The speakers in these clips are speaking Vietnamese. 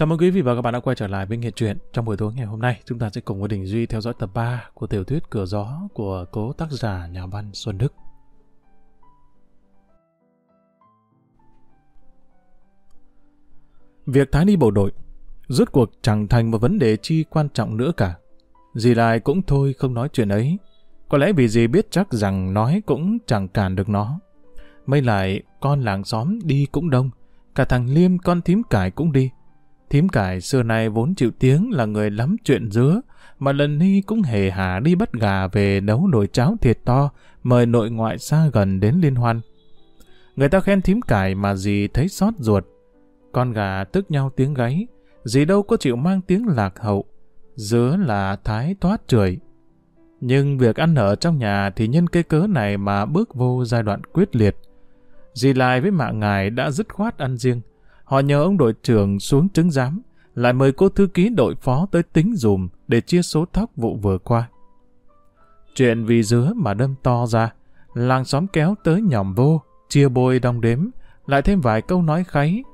Chào mừng quý vị và các bạn đã quay trở lại với Nghệ truyện. Trong buổi tối ngày hôm nay, chúng ta sẽ cùng với Đình Duy theo dõi tập 3 của tiểu thuyết Cửa Gió của cố tác giả nhà văn Xuân Đức. Việc Thái đi bộ đội, rốt cuộc chẳng thành một vấn đề chi quan trọng nữa cả. Dì lại cũng thôi không nói chuyện ấy. Có lẽ vì dì biết chắc rằng nói cũng chẳng cản được nó. Mấy lại, con làng xóm đi cũng đông. Cả thằng Liêm con thím cải cũng đi. Thím cải xưa nay vốn chịu tiếng là người lắm chuyện dứa, mà lần ni cũng hề hà đi bắt gà về nấu nồi cháo thiệt to, mời nội ngoại xa gần đến liên hoan. Người ta khen thím cải mà dì thấy xót ruột. Con gà tức nhau tiếng gáy, dì đâu có chịu mang tiếng lạc hậu. Dứa là thái toát trời. Nhưng việc ăn ở trong nhà thì nhân cái cớ này mà bước vô giai đoạn quyết liệt. Dì lại với mạng ngài đã dứt khoát ăn riêng. Họ nhờ ông đội trưởng xuống chứng giám, lại mời cô thư ký đội phó tới tính dùm để chia số thóc vụ vừa qua. Chuyện vì dứa mà đâm to ra, làng xóm kéo tới nhòm vô, chia bôi đong đếm, lại thêm vài câu nói kháy.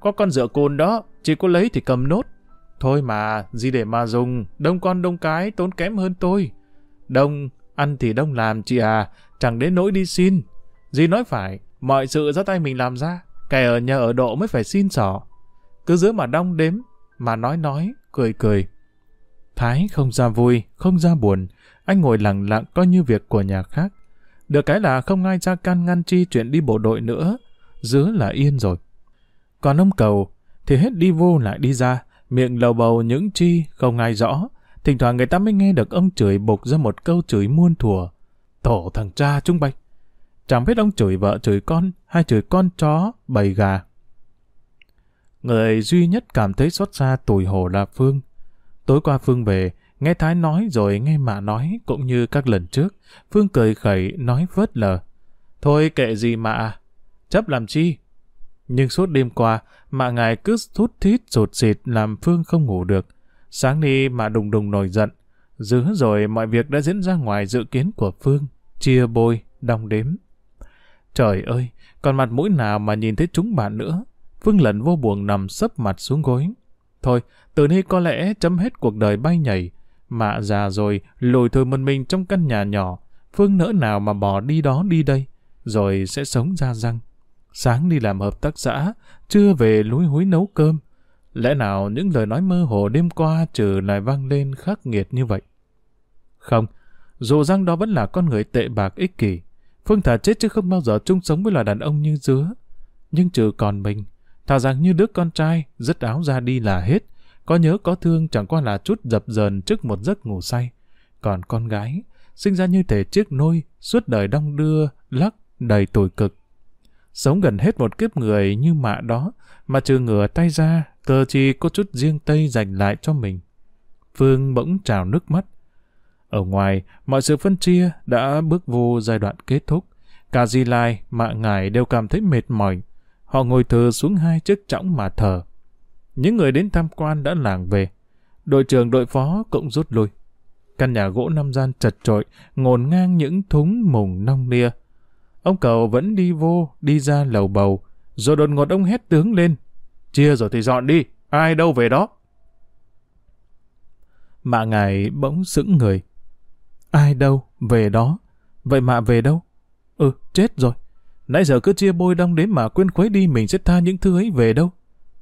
Có con dựa côn đó, chỉ có lấy thì cầm nốt. Thôi mà, gì để mà dùng, đông con đông cái tốn kém hơn tôi. Đông, ăn thì đông làm chị à, chẳng đến nỗi đi xin. Dì nói phải, mọi sự do tay mình làm ra, kẻ ở nhà ở độ mới phải xin sỏ. Cứ giữ mà đong đếm, mà nói nói, cười cười. Thái không ra vui, không ra buồn, anh ngồi lặng lặng coi như việc của nhà khác. Được cái là không ai ra can ngăn chi chuyện đi bộ đội nữa, dứa là yên rồi. Còn ông cầu, thì hết đi vô lại đi ra, miệng lầu bầu những chi không ai rõ. Thỉnh thoảng người ta mới nghe được ông chửi bục ra một câu chửi muôn thùa. Tổ thằng cha chúng bay. Chẳng biết ông chửi vợ chửi con hay chửi con chó, bầy gà. Người duy nhất cảm thấy xót xa tủi hổ là Phương. Tối qua Phương về, nghe Thái nói rồi nghe mạ nói cũng như các lần trước. Phương cười khẩy nói vớt lờ. Thôi kệ gì mạ, chấp làm chi. Nhưng suốt đêm qua, mạ ngài cứ thút thít rụt xịt làm Phương không ngủ được. Sáng đi mạ đùng đùng nổi giận. Dứ rồi mọi việc đã diễn ra ngoài dự kiến của Phương. Chia bôi, đong đếm. Trời ơi, còn mặt mũi nào mà nhìn thấy chúng bạn nữa. Phương lần vô buồn nằm sấp mặt xuống gối. Thôi, từ nay có lẽ chấm hết cuộc đời bay nhảy. Mạ già rồi, lùi thôi một mình trong căn nhà nhỏ. Phương nỡ nào mà bỏ đi đó đi đây, rồi sẽ sống ra răng. Sáng đi làm hợp tác xã, trưa về lúi húi nấu cơm. Lẽ nào những lời nói mơ hồ đêm qua trừ lại vang lên khắc nghiệt như vậy? Không, dù răng đó vẫn là con người tệ bạc ích kỷ. Phương thà chết chứ không bao giờ chung sống với loài đàn ông như dứa. Nhưng trừ còn mình, thà rằng như đứa con trai, dứt áo ra đi là hết. Có nhớ có thương chẳng qua là chút dập dờn trước một giấc ngủ say. Còn con gái, sinh ra như thể chiếc nôi, suốt đời đong đưa, lắc, đầy tuổi cực. Sống gần hết một kiếp người như mạ đó, mà trừ ngửa tay ra, cờ chi có chút riêng tây dành lại cho mình. Phương bỗng trào nước mắt. Ở ngoài, mọi sự phân chia đã bước vô giai đoạn kết thúc. Cả Di Lai, Mạ Ngải đều cảm thấy mệt mỏi. Họ ngồi thờ xuống hai chiếc chõng mà thờ. Những người đến tham quan đã làng về. Đội trưởng đội phó cũng rút lui. Căn nhà gỗ năm gian chật trội, ngồn ngang những thúng mùng nong nia. Ông cầu vẫn đi vô, đi ra lầu bầu, rồi đột ngột ông hét tướng lên. Chia rồi thì dọn đi, ai đâu về đó. Mạ ngài bỗng sững người. Ai đâu, về đó. Vậy mà về đâu? Ừ, chết rồi. Nãy giờ cứ chia bôi đong đến mà quên khuấy đi mình sẽ tha những thứ ấy về đâu.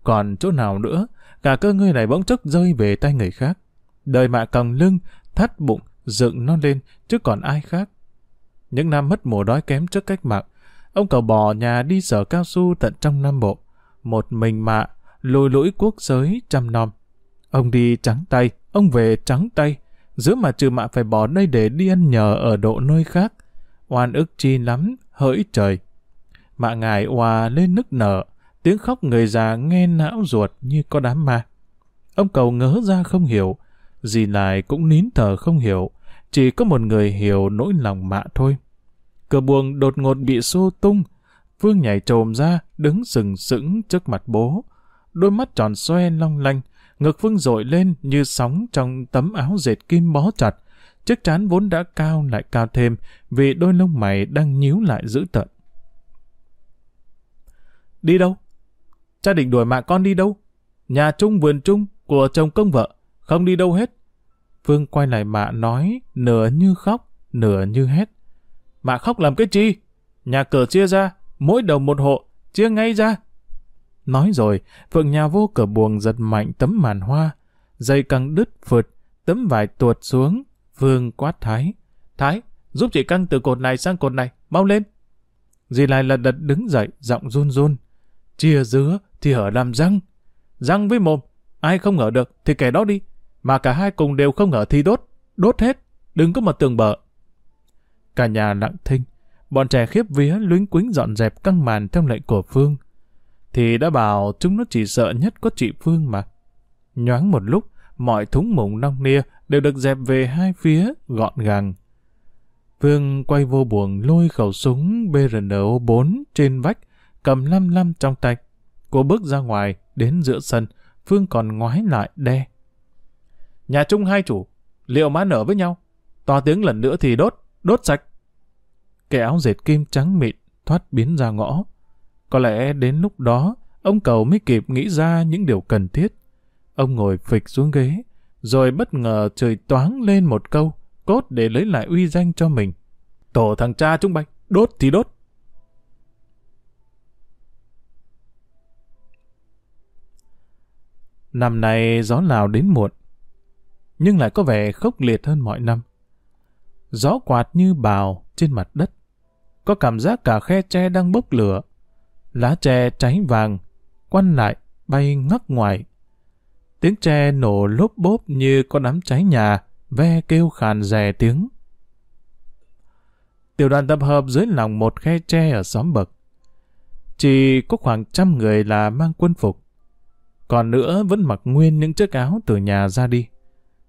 Còn chỗ nào nữa, cả cơ ngươi này bỗng chốc rơi về tay người khác. Đời mạ còng lưng, thắt bụng, dựng nó lên, chứ còn ai khác. Những năm mất mùa đói kém trước cách mạng, ông cầu bò nhà đi sở cao su tận trong Nam Bộ. Một mình mạ, lùi lũi quốc giới trăm nom. Ông đi trắng tay, ông về trắng tay, giữa mà trừ mạ phải bỏ đây để đi ăn nhờ ở độ nơi khác. Oan ức chi lắm, hỡi trời. Mạ ngài hòa lên nức nở, tiếng khóc người già nghe não ruột như có đám ma. Ông cầu ngớ ra không hiểu, gì lại cũng nín thở không hiểu, chỉ có một người hiểu nỗi lòng mạ thôi. Cửa buồng đột ngột bị xô tung, Phương nhảy trồm ra, đứng sừng sững trước mặt bố. Đôi mắt tròn xoe long lanh, ngực Phương dội lên như sóng trong tấm áo dệt kim bó chặt. Chiếc trán vốn đã cao lại cao thêm vì đôi lông mày đang nhíu lại dữ tợn. Đi đâu? Cha định đuổi mẹ con đi đâu? nhà chung vườn chung của chồng công vợ, không đi đâu hết. Phương quay lại mạ nói, nửa như khóc, nửa như hét. Mạ khóc làm cái chi? Nhà cửa chia ra, mỗi đầu một hộ, chia ngay ra. Nói rồi, Phượng nhà vô cửa buồng giật mạnh tấm màn hoa, dây căng đứt phượt, tấm vải tuột xuống, Phương quát Thái. Thái, giúp chị căng từ cột này sang cột này, mau lên. Dì lại lật đật đứng dậy, giọng run run. Chia dứa thì hở làm răng. Răng với mồm, ai không ngờ được thì kẻ đó đi. Mà cả hai cùng đều không ngờ thì đốt, đốt hết, đừng có mà tường bờ. Cả nhà lặng thinh, bọn trẻ khiếp vía luyến quính dọn dẹp căng màn theo lệnh của Phương. Thì đã bảo chúng nó chỉ sợ nhất có chị Phương mà. Nhoáng một lúc, mọi thúng mùng nong nia đều được dẹp về hai phía gọn gàng. Phương quay vô buồng lôi khẩu súng BRNO 4 trên vách, cầm lăm lăm trong tay. Cô bước ra ngoài, đến giữa sân, Phương còn ngoái lại đe. Nhà chung hai chủ, liệu má nở với nhau? To tiếng lần nữa thì đốt, đốt sạch. Cái áo dệt kim trắng mịn, thoát biến ra ngõ. Có lẽ đến lúc đó, ông cầu mới kịp nghĩ ra những điều cần thiết. Ông ngồi phịch xuống ghế, rồi bất ngờ trời toáng lên một câu, cốt để lấy lại uy danh cho mình. Tổ thằng cha chúng bay, đốt thì đốt. Năm nay gió Lào đến muộn, nhưng lại có vẻ khốc liệt hơn mọi năm. Gió quạt như bào trên mặt đất. Có cảm giác cả khe tre đang bốc lửa. Lá tre cháy vàng, quăn lại, bay ngắc ngoài. Tiếng tre nổ lốp bốp như có đám cháy nhà, ve kêu khàn rè tiếng. Tiểu đoàn tập hợp dưới lòng một khe tre ở xóm bậc. Chỉ có khoảng trăm người là mang quân phục. Còn nữa vẫn mặc nguyên những chiếc áo từ nhà ra đi.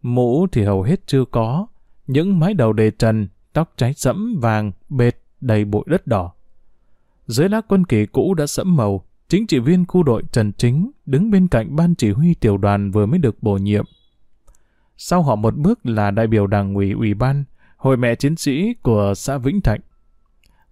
Mũ thì hầu hết chưa có. Những mái đầu đề trần, tóc cháy sẫm vàng, bệt, đầy bụi đất đỏ. Dưới lá quân kỳ cũ đã sẫm màu, chính trị viên khu đội Trần Chính đứng bên cạnh ban chỉ huy tiểu đoàn vừa mới được bổ nhiệm. Sau họ một bước là đại biểu đảng ủy ủy ban, hội mẹ chiến sĩ của xã Vĩnh Thạnh.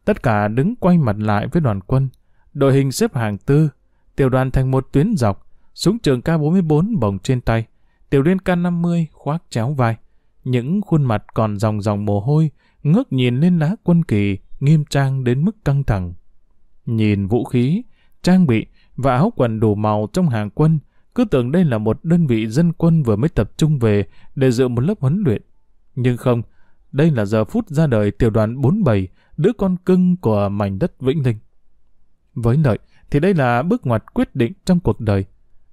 Tất cả đứng quay mặt lại với đoàn quân, đội hình xếp hàng tư, tiểu đoàn thành một tuyến dọc, súng trường K44 bồng trên tay, tiểu liên K50 khoác chéo vai. Những khuôn mặt còn dòng dòng mồ hôi, ngước nhìn lên lá quân kỳ, nghiêm trang đến mức căng thẳng. Nhìn vũ khí, trang bị và áo quần đủ màu trong hàng quân, cứ tưởng đây là một đơn vị dân quân vừa mới tập trung về để dự một lớp huấn luyện. Nhưng không, đây là giờ phút ra đời tiểu đoàn 47, đứa con cưng của mảnh đất Vĩnh Linh. Với lợi, thì đây là bước ngoặt quyết định trong cuộc đời.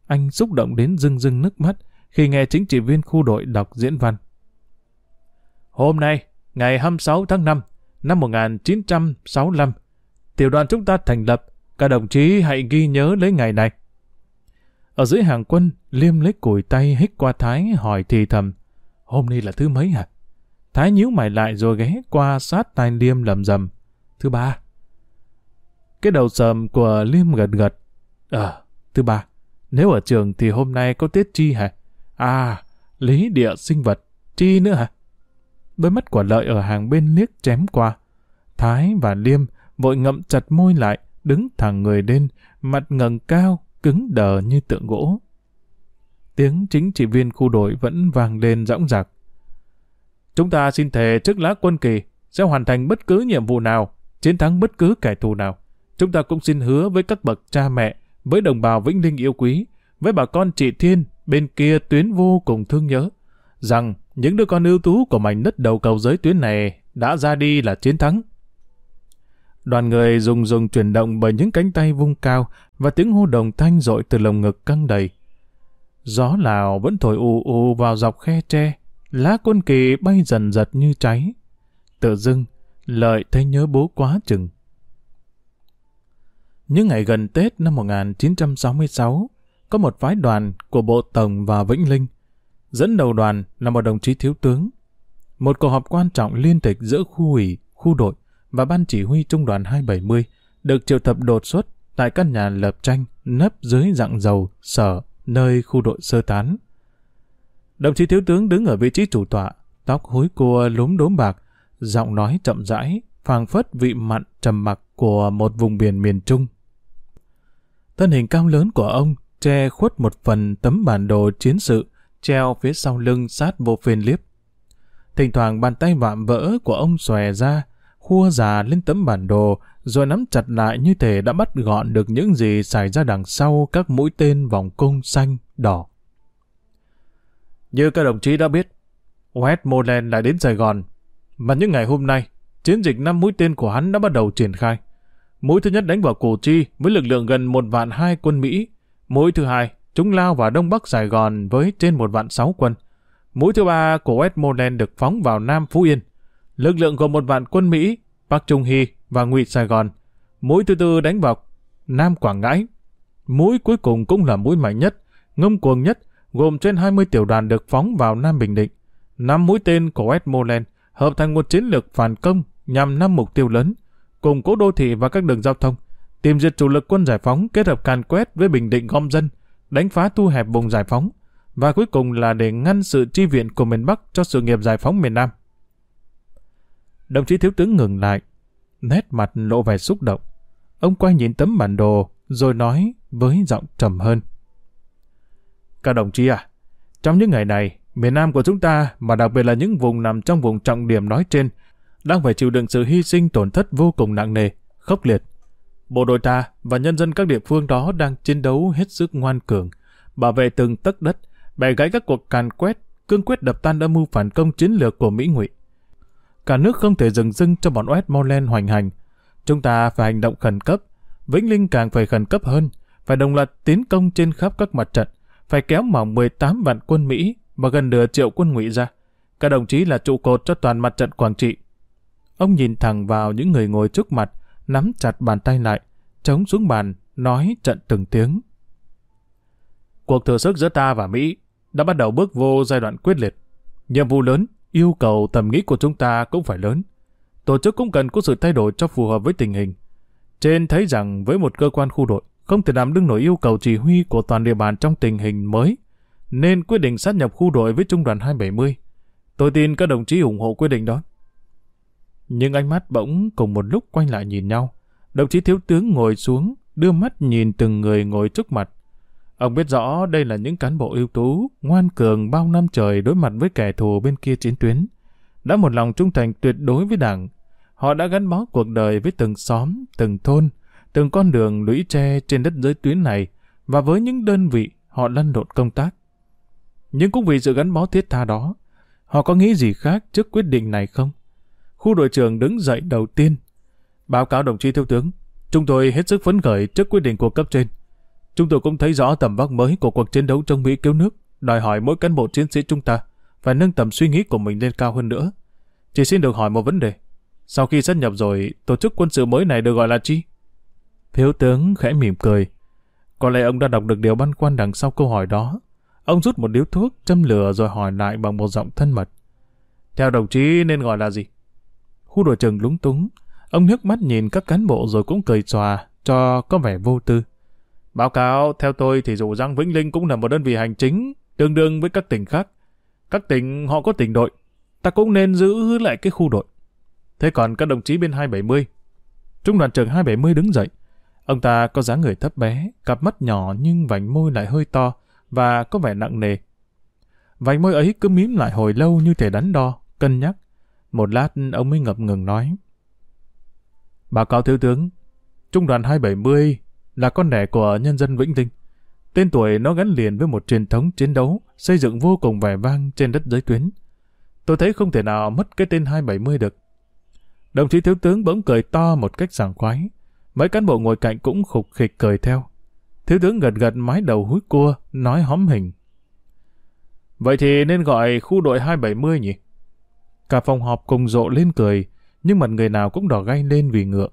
Anh xúc động đến rưng rưng nước mắt khi nghe chính trị viên khu đội đọc diễn văn. Hôm nay, ngày 26 tháng 5, năm 1965, tiểu đoàn chúng ta thành lập, các đồng chí hãy ghi nhớ lấy ngày này. Ở dưới hàng quân, Liêm lấy củi tay hít qua Thái hỏi thì thầm, hôm nay là thứ mấy hả? Thái nhíu mày lại rồi ghé qua sát tai Liêm lầm rầm. Thứ ba. Cái đầu sầm của Liêm gật gật. Ờ, thứ ba. Nếu ở trường thì hôm nay có tiết chi hả? À, lý địa sinh vật. Chi nữa hả? Đôi mắt của lợi ở hàng bên liếc chém qua. Thái và Liêm vội ngậm chặt môi lại, đứng thẳng người lên, mặt ngẩng cao, cứng đờ như tượng gỗ. Tiếng chính trị viên khu đội vẫn vang lên rõng rạc. Chúng ta xin thề trước lá quân kỳ sẽ hoàn thành bất cứ nhiệm vụ nào, chiến thắng bất cứ kẻ thù nào. Chúng ta cũng xin hứa với các bậc cha mẹ, với đồng bào Vĩnh Linh yêu quý, với bà con chị Thiên bên kia tuyến vô cùng thương nhớ, rằng những đứa con ưu tú của mảnh đất đầu cầu giới tuyến này đã ra đi là chiến thắng. Đoàn người rùng rùng chuyển động bởi những cánh tay vung cao và tiếng hô đồng thanh dội từ lồng ngực căng đầy. Gió Lào vẫn thổi ù ù vào dọc khe tre, lá quân kỳ bay dần giật như cháy. Tự dưng, lợi thấy nhớ bố quá chừng. Những ngày gần Tết năm 1966, có một phái đoàn của Bộ Tổng và Vĩnh Linh. Dẫn đầu đoàn là một đồng chí thiếu tướng. Một cuộc họp quan trọng liên tịch giữa khu ủy, khu đội và ban chỉ huy trung đoàn 270 được triệu tập đột xuất tại căn nhà lập tranh nấp dưới dạng dầu, sở, nơi khu đội sơ tán. Đồng chí thiếu tướng đứng ở vị trí chủ tọa, tóc hối cua lúm đốm bạc, giọng nói chậm rãi, phàng phất vị mặn trầm mặc của một vùng biển miền Trung. Thân hình cao lớn của ông che khuất một phần tấm bản đồ chiến sự, treo phía sau lưng sát vô phên liếp. Thỉnh thoảng bàn tay vạm vỡ của ông xòe ra, khua già lên tấm bản đồ, rồi nắm chặt lại như thể đã bắt gọn được những gì xảy ra đằng sau các mũi tên vòng cung xanh, đỏ. Như các đồng chí đã biết, Westmoreland lại đến Sài Gòn, và những ngày hôm nay, chiến dịch năm mũi tên của hắn đã bắt đầu triển khai. Mũi thứ nhất đánh vào Củ Chi với lực lượng gần một vạn hai quân Mỹ. Mũi thứ hai, chúng lao vào Đông Bắc Sài Gòn với trên một vạn sáu quân. Mũi thứ ba của Westmoreland được phóng vào Nam Phú Yên. Lực lượng gồm một vạn quân Mỹ, Bắc Trung Hy và Ngụy Sài Gòn. Mũi thứ tư đánh vào Nam Quảng Ngãi. Mũi cuối cùng cũng là mũi mạnh nhất, ngông cuồng nhất, gồm trên 20 tiểu đoàn được phóng vào Nam Bình Định. Năm mũi tên của Westmoreland hợp thành một chiến lược phản công nhằm năm mục tiêu lớn, củng cố đô thị và các đường giao thông, tìm diệt chủ lực quân giải phóng kết hợp càn quét với Bình Định gom dân, đánh phá thu hẹp vùng giải phóng, và cuối cùng là để ngăn sự chi viện của miền Bắc cho sự nghiệp giải phóng miền Nam. Đồng chí thiếu tướng ngừng lại, nét mặt lộ vẻ xúc động. Ông quay nhìn tấm bản đồ, rồi nói với giọng trầm hơn. Các đồng chí à, trong những ngày này, miền Nam của chúng ta, mà đặc biệt là những vùng nằm trong vùng trọng điểm nói trên, đang phải chịu đựng sự hy sinh tổn thất vô cùng nặng nề, khốc liệt. Bộ đội ta và nhân dân các địa phương đó đang chiến đấu hết sức ngoan cường, bảo vệ từng tấc đất, bẻ gãy các cuộc càn quét, cương quyết đập tan âm mưu phản công chiến lược của Mỹ ngụy. Cả nước không thể dừng dưng cho bọn Westmoreland hoành hành. Chúng ta phải hành động khẩn cấp, Vĩnh Linh càng phải khẩn cấp hơn, phải đồng loạt tiến công trên khắp các mặt trận, phải kéo mỏng 18 vạn quân Mỹ và gần nửa triệu quân ngụy ra. Các đồng chí là trụ cột cho toàn mặt trận Quảng Trị. Ông nhìn thẳng vào những người ngồi trước mặt, nắm chặt bàn tay lại, chống xuống bàn, nói trận từng tiếng. Cuộc thử sức giữa ta và Mỹ đã bắt đầu bước vô giai đoạn quyết liệt. Nhiệm vụ lớn, yêu cầu tầm nghĩ của chúng ta cũng phải lớn. Tổ chức cũng cần có sự thay đổi cho phù hợp với tình hình. Trên thấy rằng với một cơ quan khu đội không thể đảm đương nổi yêu cầu chỉ huy của toàn địa bàn trong tình hình mới, nên quyết định sát nhập khu đội với trung đoàn 270. Tôi tin các đồng chí ủng hộ quyết định đó. Nhưng ánh mắt bỗng cùng một lúc quay lại nhìn nhau. Đồng chí thiếu tướng ngồi xuống, đưa mắt nhìn từng người ngồi trước mặt. Ông biết rõ đây là những cán bộ ưu tú, ngoan cường bao năm trời đối mặt với kẻ thù bên kia chiến tuyến. Đã một lòng trung thành tuyệt đối với đảng. Họ đã gắn bó cuộc đời với từng xóm, từng thôn, từng con đường lũy tre trên đất giới tuyến này và với những đơn vị họ lăn lộn công tác. Nhưng cũng vì sự gắn bó thiết tha đó, họ có nghĩ gì khác trước quyết định này không? Khu đội trưởng đứng dậy đầu tiên. Báo cáo đồng chí thiếu tướng, chúng tôi hết sức phấn khởi trước quyết định của cấp trên. Chúng tôi cũng thấy rõ tầm vóc mới của cuộc chiến đấu trong Mỹ cứu nước, đòi hỏi mỗi cán bộ chiến sĩ chúng ta phải nâng tầm suy nghĩ của mình lên cao hơn nữa. Chỉ xin được hỏi một vấn đề. Sau khi sát nhập rồi, tổ chức quân sự mới này được gọi là chi? Thiếu tướng khẽ mỉm cười. Có lẽ ông đã đọc được điều băn khoăn đằng sau câu hỏi đó. Ông rút một điếu thuốc, châm lửa rồi hỏi lại bằng một giọng thân mật. Theo đồng chí nên gọi là gì? Khu đội trưởng lúng túng. Ông nước mắt nhìn các cán bộ rồi cũng cười xòa, cho có vẻ vô tư. Báo cáo, theo tôi thì dù rằng Vĩnh Linh cũng là một đơn vị hành chính, tương đương với các tỉnh khác. Các tỉnh họ có tỉnh đội, ta cũng nên giữ lại cái khu đội. Thế còn các đồng chí bên 270? Trung đoàn trưởng 270 đứng dậy. Ông ta có dáng người thấp bé, cặp mắt nhỏ nhưng vành môi lại hơi to và có vẻ nặng nề. Vành môi ấy cứ mím lại hồi lâu như thể đắn đo, cân nhắc. Một lát ông mới ngập ngừng nói. Báo cáo thiếu tướng, Trung đoàn 270 là con đẻ của nhân dân Vĩnh Linh. Tên tuổi nó gắn liền với một truyền thống chiến đấu xây dựng vô cùng vẻ vang trên đất giới tuyến. Tôi thấy không thể nào mất cái tên 270 được. Đồng chí thiếu tướng bỗng cười to một cách sảng khoái. Mấy cán bộ ngồi cạnh cũng khục khịch cười theo. Thiếu tướng gật gật mái đầu húi cua, nói hóm hình. Vậy thì nên gọi khu đội 270 nhỉ? Cả phòng họp cùng rộ lên cười, nhưng mặt người nào cũng đỏ gay lên vì ngượng.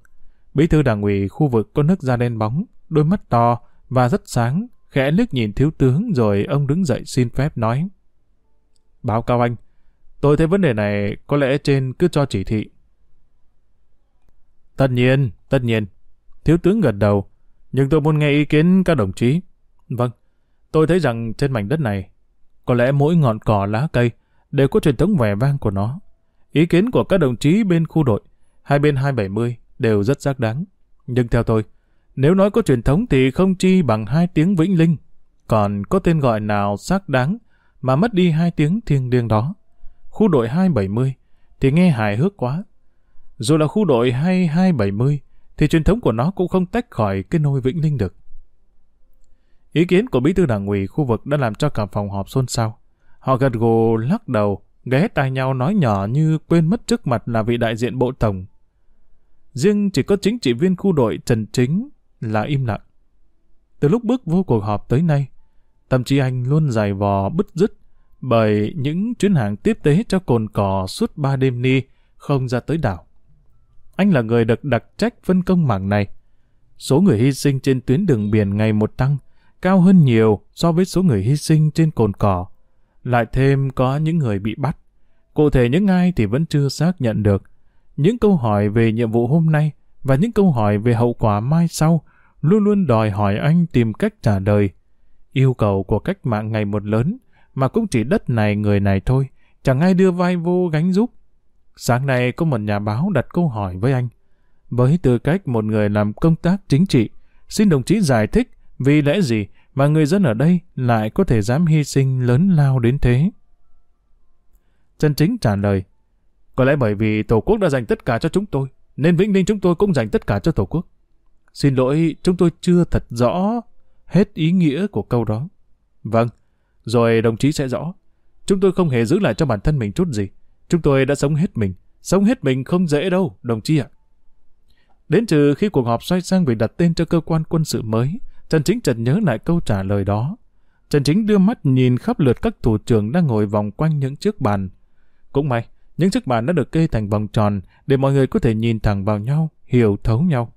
Bí thư đảng ủy khu vực có nước da đen bóng, đôi mắt to và rất sáng, khẽ liếc nhìn thiếu tướng rồi ông đứng dậy xin phép nói. Báo cáo anh, tôi thấy vấn đề này có lẽ trên cứ cho chỉ thị. Tất nhiên, tất nhiên. Thiếu tướng gật đầu, nhưng tôi muốn nghe ý kiến các đồng chí. Vâng, tôi thấy rằng trên mảnh đất này, có lẽ mỗi ngọn cỏ lá cây đều có truyền thống vẻ vang của nó. Ý kiến của các đồng chí bên khu đội, hai bên 270 đều rất xác đáng. Nhưng theo tôi, nếu nói có truyền thống thì không chi bằng hai tiếng Vĩnh Linh, còn có tên gọi nào xác đáng mà mất đi hai tiếng thiêng liêng đó. Khu đội 270 thì nghe hài hước quá. Dù là khu đội hay 270 thì truyền thống của nó cũng không tách khỏi cái nôi Vĩnh Linh được. Ý kiến của bí thư đảng ủy khu vực đã làm cho cả phòng họp xôn xao. Họ gật gù lắc đầu, ghé tai nhau nói nhỏ như quên mất trước mặt là vị đại diện bộ tổng. Riêng chỉ có chính trị viên khu đội Trần Chính là im lặng. Từ lúc bước vô cuộc họp tới nay, tâm trí anh luôn dài vò bứt rứt bởi những chuyến hàng tiếp tế cho cồn cỏ suốt ba đêm ni không ra tới đảo. Anh là người được đặc trách phân công mảng này. Số người hy sinh trên tuyến đường biển ngày một tăng, cao hơn nhiều so với số người hy sinh trên cồn cỏ. Lại thêm có những người bị bắt. Cụ thể những ai thì vẫn chưa xác nhận được. Những câu hỏi về nhiệm vụ hôm nay và những câu hỏi về hậu quả mai sau luôn luôn đòi hỏi anh tìm cách trả lời. Yêu cầu của cách mạng ngày một lớn, mà cũng chỉ đất này người này thôi, chẳng ai đưa vai vô gánh giúp. Sáng nay có một nhà báo đặt câu hỏi với anh. Với tư cách một người làm công tác chính trị, xin đồng chí giải thích vì lẽ gì mà người dân ở đây lại có thể dám hy sinh lớn lao đến thế. Trần Chính trả lời, có lẽ bởi vì Tổ quốc đã dành tất cả cho chúng tôi, nên Vĩnh Ninh chúng tôi cũng dành tất cả cho Tổ quốc. Xin lỗi, chúng tôi chưa thật rõ hết ý nghĩa của câu đó. Vâng, rồi đồng chí sẽ rõ. Chúng tôi không hề giữ lại cho bản thân mình chút gì. Chúng tôi đã sống hết mình. Sống hết mình không dễ đâu, đồng chí ạ. Đến trừ khi cuộc họp xoay sang việc đặt tên cho cơ quan quân sự mới, Trần Chính chợt nhớ lại câu trả lời đó. Trần Chính đưa mắt nhìn khắp lượt các thủ trưởng đang ngồi vòng quanh những chiếc bàn. Cũng may, những chiếc bàn đã được kê thành vòng tròn để mọi người có thể nhìn thẳng vào nhau, hiểu thấu nhau.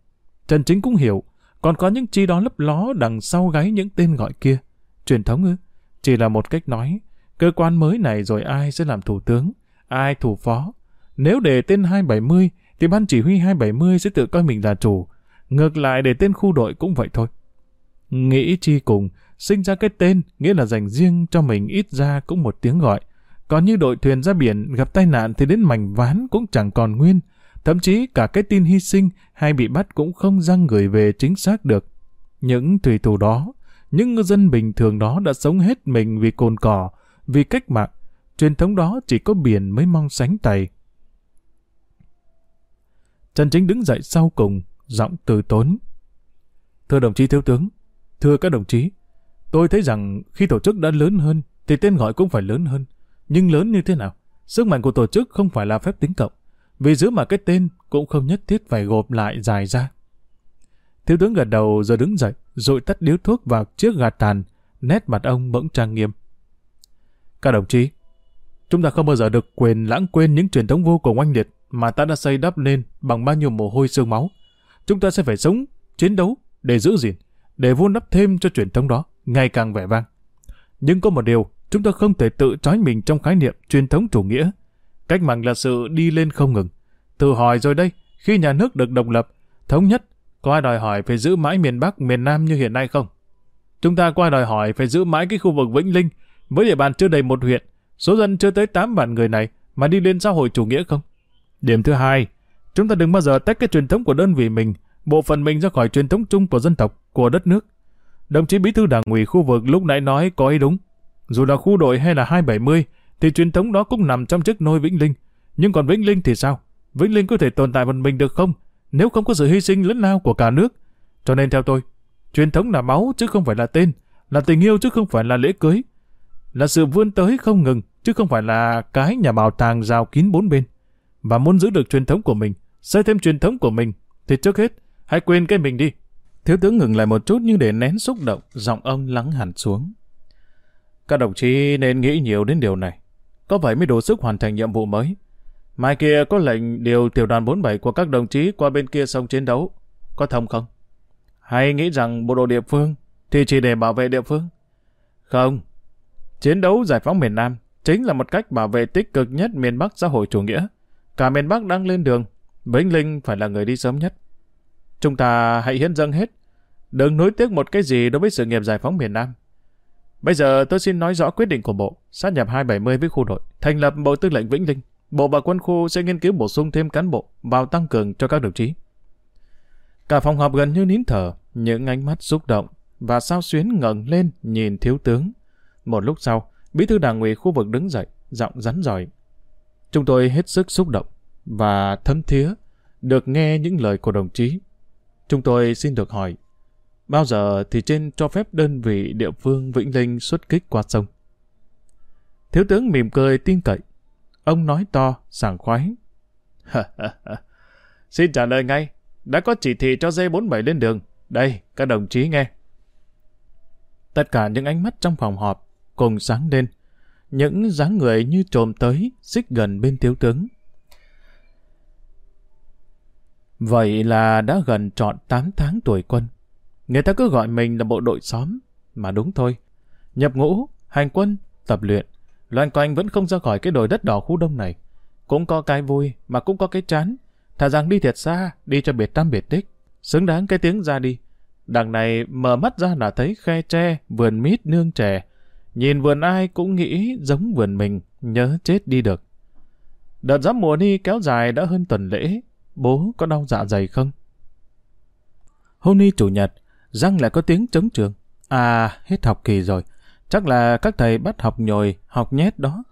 Trần Chính cũng hiểu, còn có những chi đó lấp ló đằng sau gáy những tên gọi kia. Truyền thống ư? Chỉ là một cách nói, cơ quan mới này rồi ai sẽ làm thủ tướng, ai thủ phó. Nếu để tên 270, thì ban chỉ huy 270 sẽ tự coi mình là chủ. Ngược lại để tên khu đội cũng vậy thôi. Nghĩ chi cùng, sinh ra cái tên nghĩa là dành riêng cho mình ít ra cũng một tiếng gọi. Còn như đội thuyền ra biển gặp tai nạn thì đến mảnh ván cũng chẳng còn nguyên. Thậm chí cả cái tin hy sinh hay bị bắt cũng không răng gửi về chính xác được. Những thủy thủ đó, những ngư dân bình thường đó đã sống hết mình vì cồn cỏ, vì cách mạng. Truyền thống đó chỉ có biển mới mong sánh tay. Trần Chính đứng dậy sau cùng, giọng từ tốn. Thưa đồng chí thiếu tướng, thưa các đồng chí, tôi thấy rằng khi tổ chức đã lớn hơn, thì tên gọi cũng phải lớn hơn. Nhưng lớn như thế nào? Sức mạnh của tổ chức không phải là phép tính cộng. Vì giữ mà cái tên cũng không nhất thiết phải gộp lại dài ra. Thiếu tướng gật đầu rồi đứng dậy, rồi tắt điếu thuốc vào chiếc gạt tàn, nét mặt ông bỗng trang nghiêm. Các đồng chí, chúng ta không bao giờ được quyền lãng quên những truyền thống vô cùng oanh liệt mà ta đã xây đắp lên bằng bao nhiêu mồ hôi xương máu. Chúng ta sẽ phải sống, chiến đấu để giữ gìn, để vun đắp thêm cho truyền thống đó ngày càng vẻ vang. Nhưng có một điều, chúng ta không thể tự trói mình trong khái niệm truyền thống chủ nghĩa. Cách mạng là sự đi lên không ngừng. Tự hỏi rồi đây, khi nhà nước được độc lập, thống nhất, có ai đòi hỏi phải giữ mãi miền Bắc, miền Nam như hiện nay không? Chúng ta có ai đòi hỏi phải giữ mãi cái khu vực Vĩnh Linh với địa bàn chưa đầy một huyện, số dân chưa tới 8 vạn người này mà đi lên xã hội chủ nghĩa không? Điểm thứ hai, chúng ta đừng bao giờ tách cái truyền thống của đơn vị mình, bộ phận mình ra khỏi truyền thống chung của dân tộc, của đất nước. Đồng chí bí thư đảng ủy khu vực lúc nãy nói có ý đúng. Dù là khu đội hay là 270, thì truyền thống đó cũng nằm trong chiếc nôi Vĩnh Linh. Nhưng còn Vĩnh Linh thì sao? Vĩnh Linh có thể tồn tại một mình được không? Nếu không có sự hy sinh lớn lao của cả nước. Cho nên theo tôi, truyền thống là máu chứ không phải là tên, là tình yêu chứ không phải là lễ cưới, là sự vươn tới không ngừng chứ không phải là cái nhà bảo tàng rào kín bốn bên. Và muốn giữ được truyền thống của mình, xây thêm truyền thống của mình, thì trước hết, hãy quên cái mình đi. Thiếu tướng ngừng lại một chút nhưng để nén xúc động, giọng ông lắng hẳn xuống. Các đồng chí nên nghĩ nhiều đến điều này. Có vậy mới đủ sức hoàn thành nhiệm vụ mới. Mai kia có lệnh điều tiểu đoàn 47 của các đồng chí qua bên kia sông chiến đấu. Có thông không? Hay nghĩ rằng bộ đội địa phương thì chỉ để bảo vệ địa phương? Không. Chiến đấu giải phóng miền Nam chính là một cách bảo vệ tích cực nhất miền Bắc xã hội chủ nghĩa. Cả miền Bắc đang lên đường. Vĩnh Linh phải là người đi sớm nhất. Chúng ta hãy hiến dâng hết. Đừng nối tiếc một cái gì đối với sự nghiệp giải phóng miền Nam. Bây giờ tôi xin nói rõ quyết định của Bộ, sát nhập 270 với khu đội, thành lập Bộ Tư lệnh Vĩnh Linh. Bộ và quân khu sẽ nghiên cứu bổ sung thêm cán bộ vào tăng cường cho các đồng chí. Cả phòng họp gần như nín thở, những ánh mắt xúc động, và sao xuyến ngẩng lên nhìn thiếu tướng. Một lúc sau, bí thư đảng ủy khu vực đứng dậy, giọng rắn giỏi. Chúng tôi hết sức xúc động và thấm thía được nghe những lời của đồng chí. Chúng tôi xin được hỏi, bao giờ thì trên cho phép đơn vị địa phương Vĩnh Linh xuất kích qua sông? Thiếu tướng mỉm cười tin cậy. Ông nói to, sảng khoái. xin trả lời ngay, đã có chỉ thị cho D47 lên đường. Đây, các đồng chí nghe. Tất cả những ánh mắt trong phòng họp cùng sáng lên. Những dáng người như trồm tới, xích gần bên thiếu tướng. Vậy là đã gần trọn 8 tháng tuổi quân. Người ta cứ gọi mình là bộ đội xóm, mà đúng thôi. Nhập ngũ, hành quân, tập luyện, loan quanh vẫn không ra khỏi cái đồi đất đỏ khu đông này. Cũng có cái vui, mà cũng có cái chán. Thà rằng đi thiệt xa, đi cho biệt tâm biệt tích. Xứng đáng cái tiếng ra đi. Đằng này mở mắt ra là thấy khe tre, vườn mít nương trẻ. Nhìn vườn ai cũng nghĩ giống vườn mình, nhớ chết đi được. Đợt giáp mùa đi kéo dài đã hơn tuần lễ, bố có đau dạ dày không? Hôm nay chủ nhật, răng lại có tiếng trống trường. À, hết học kỳ rồi. Chắc là các thầy bắt học nhồi, học nhét đó.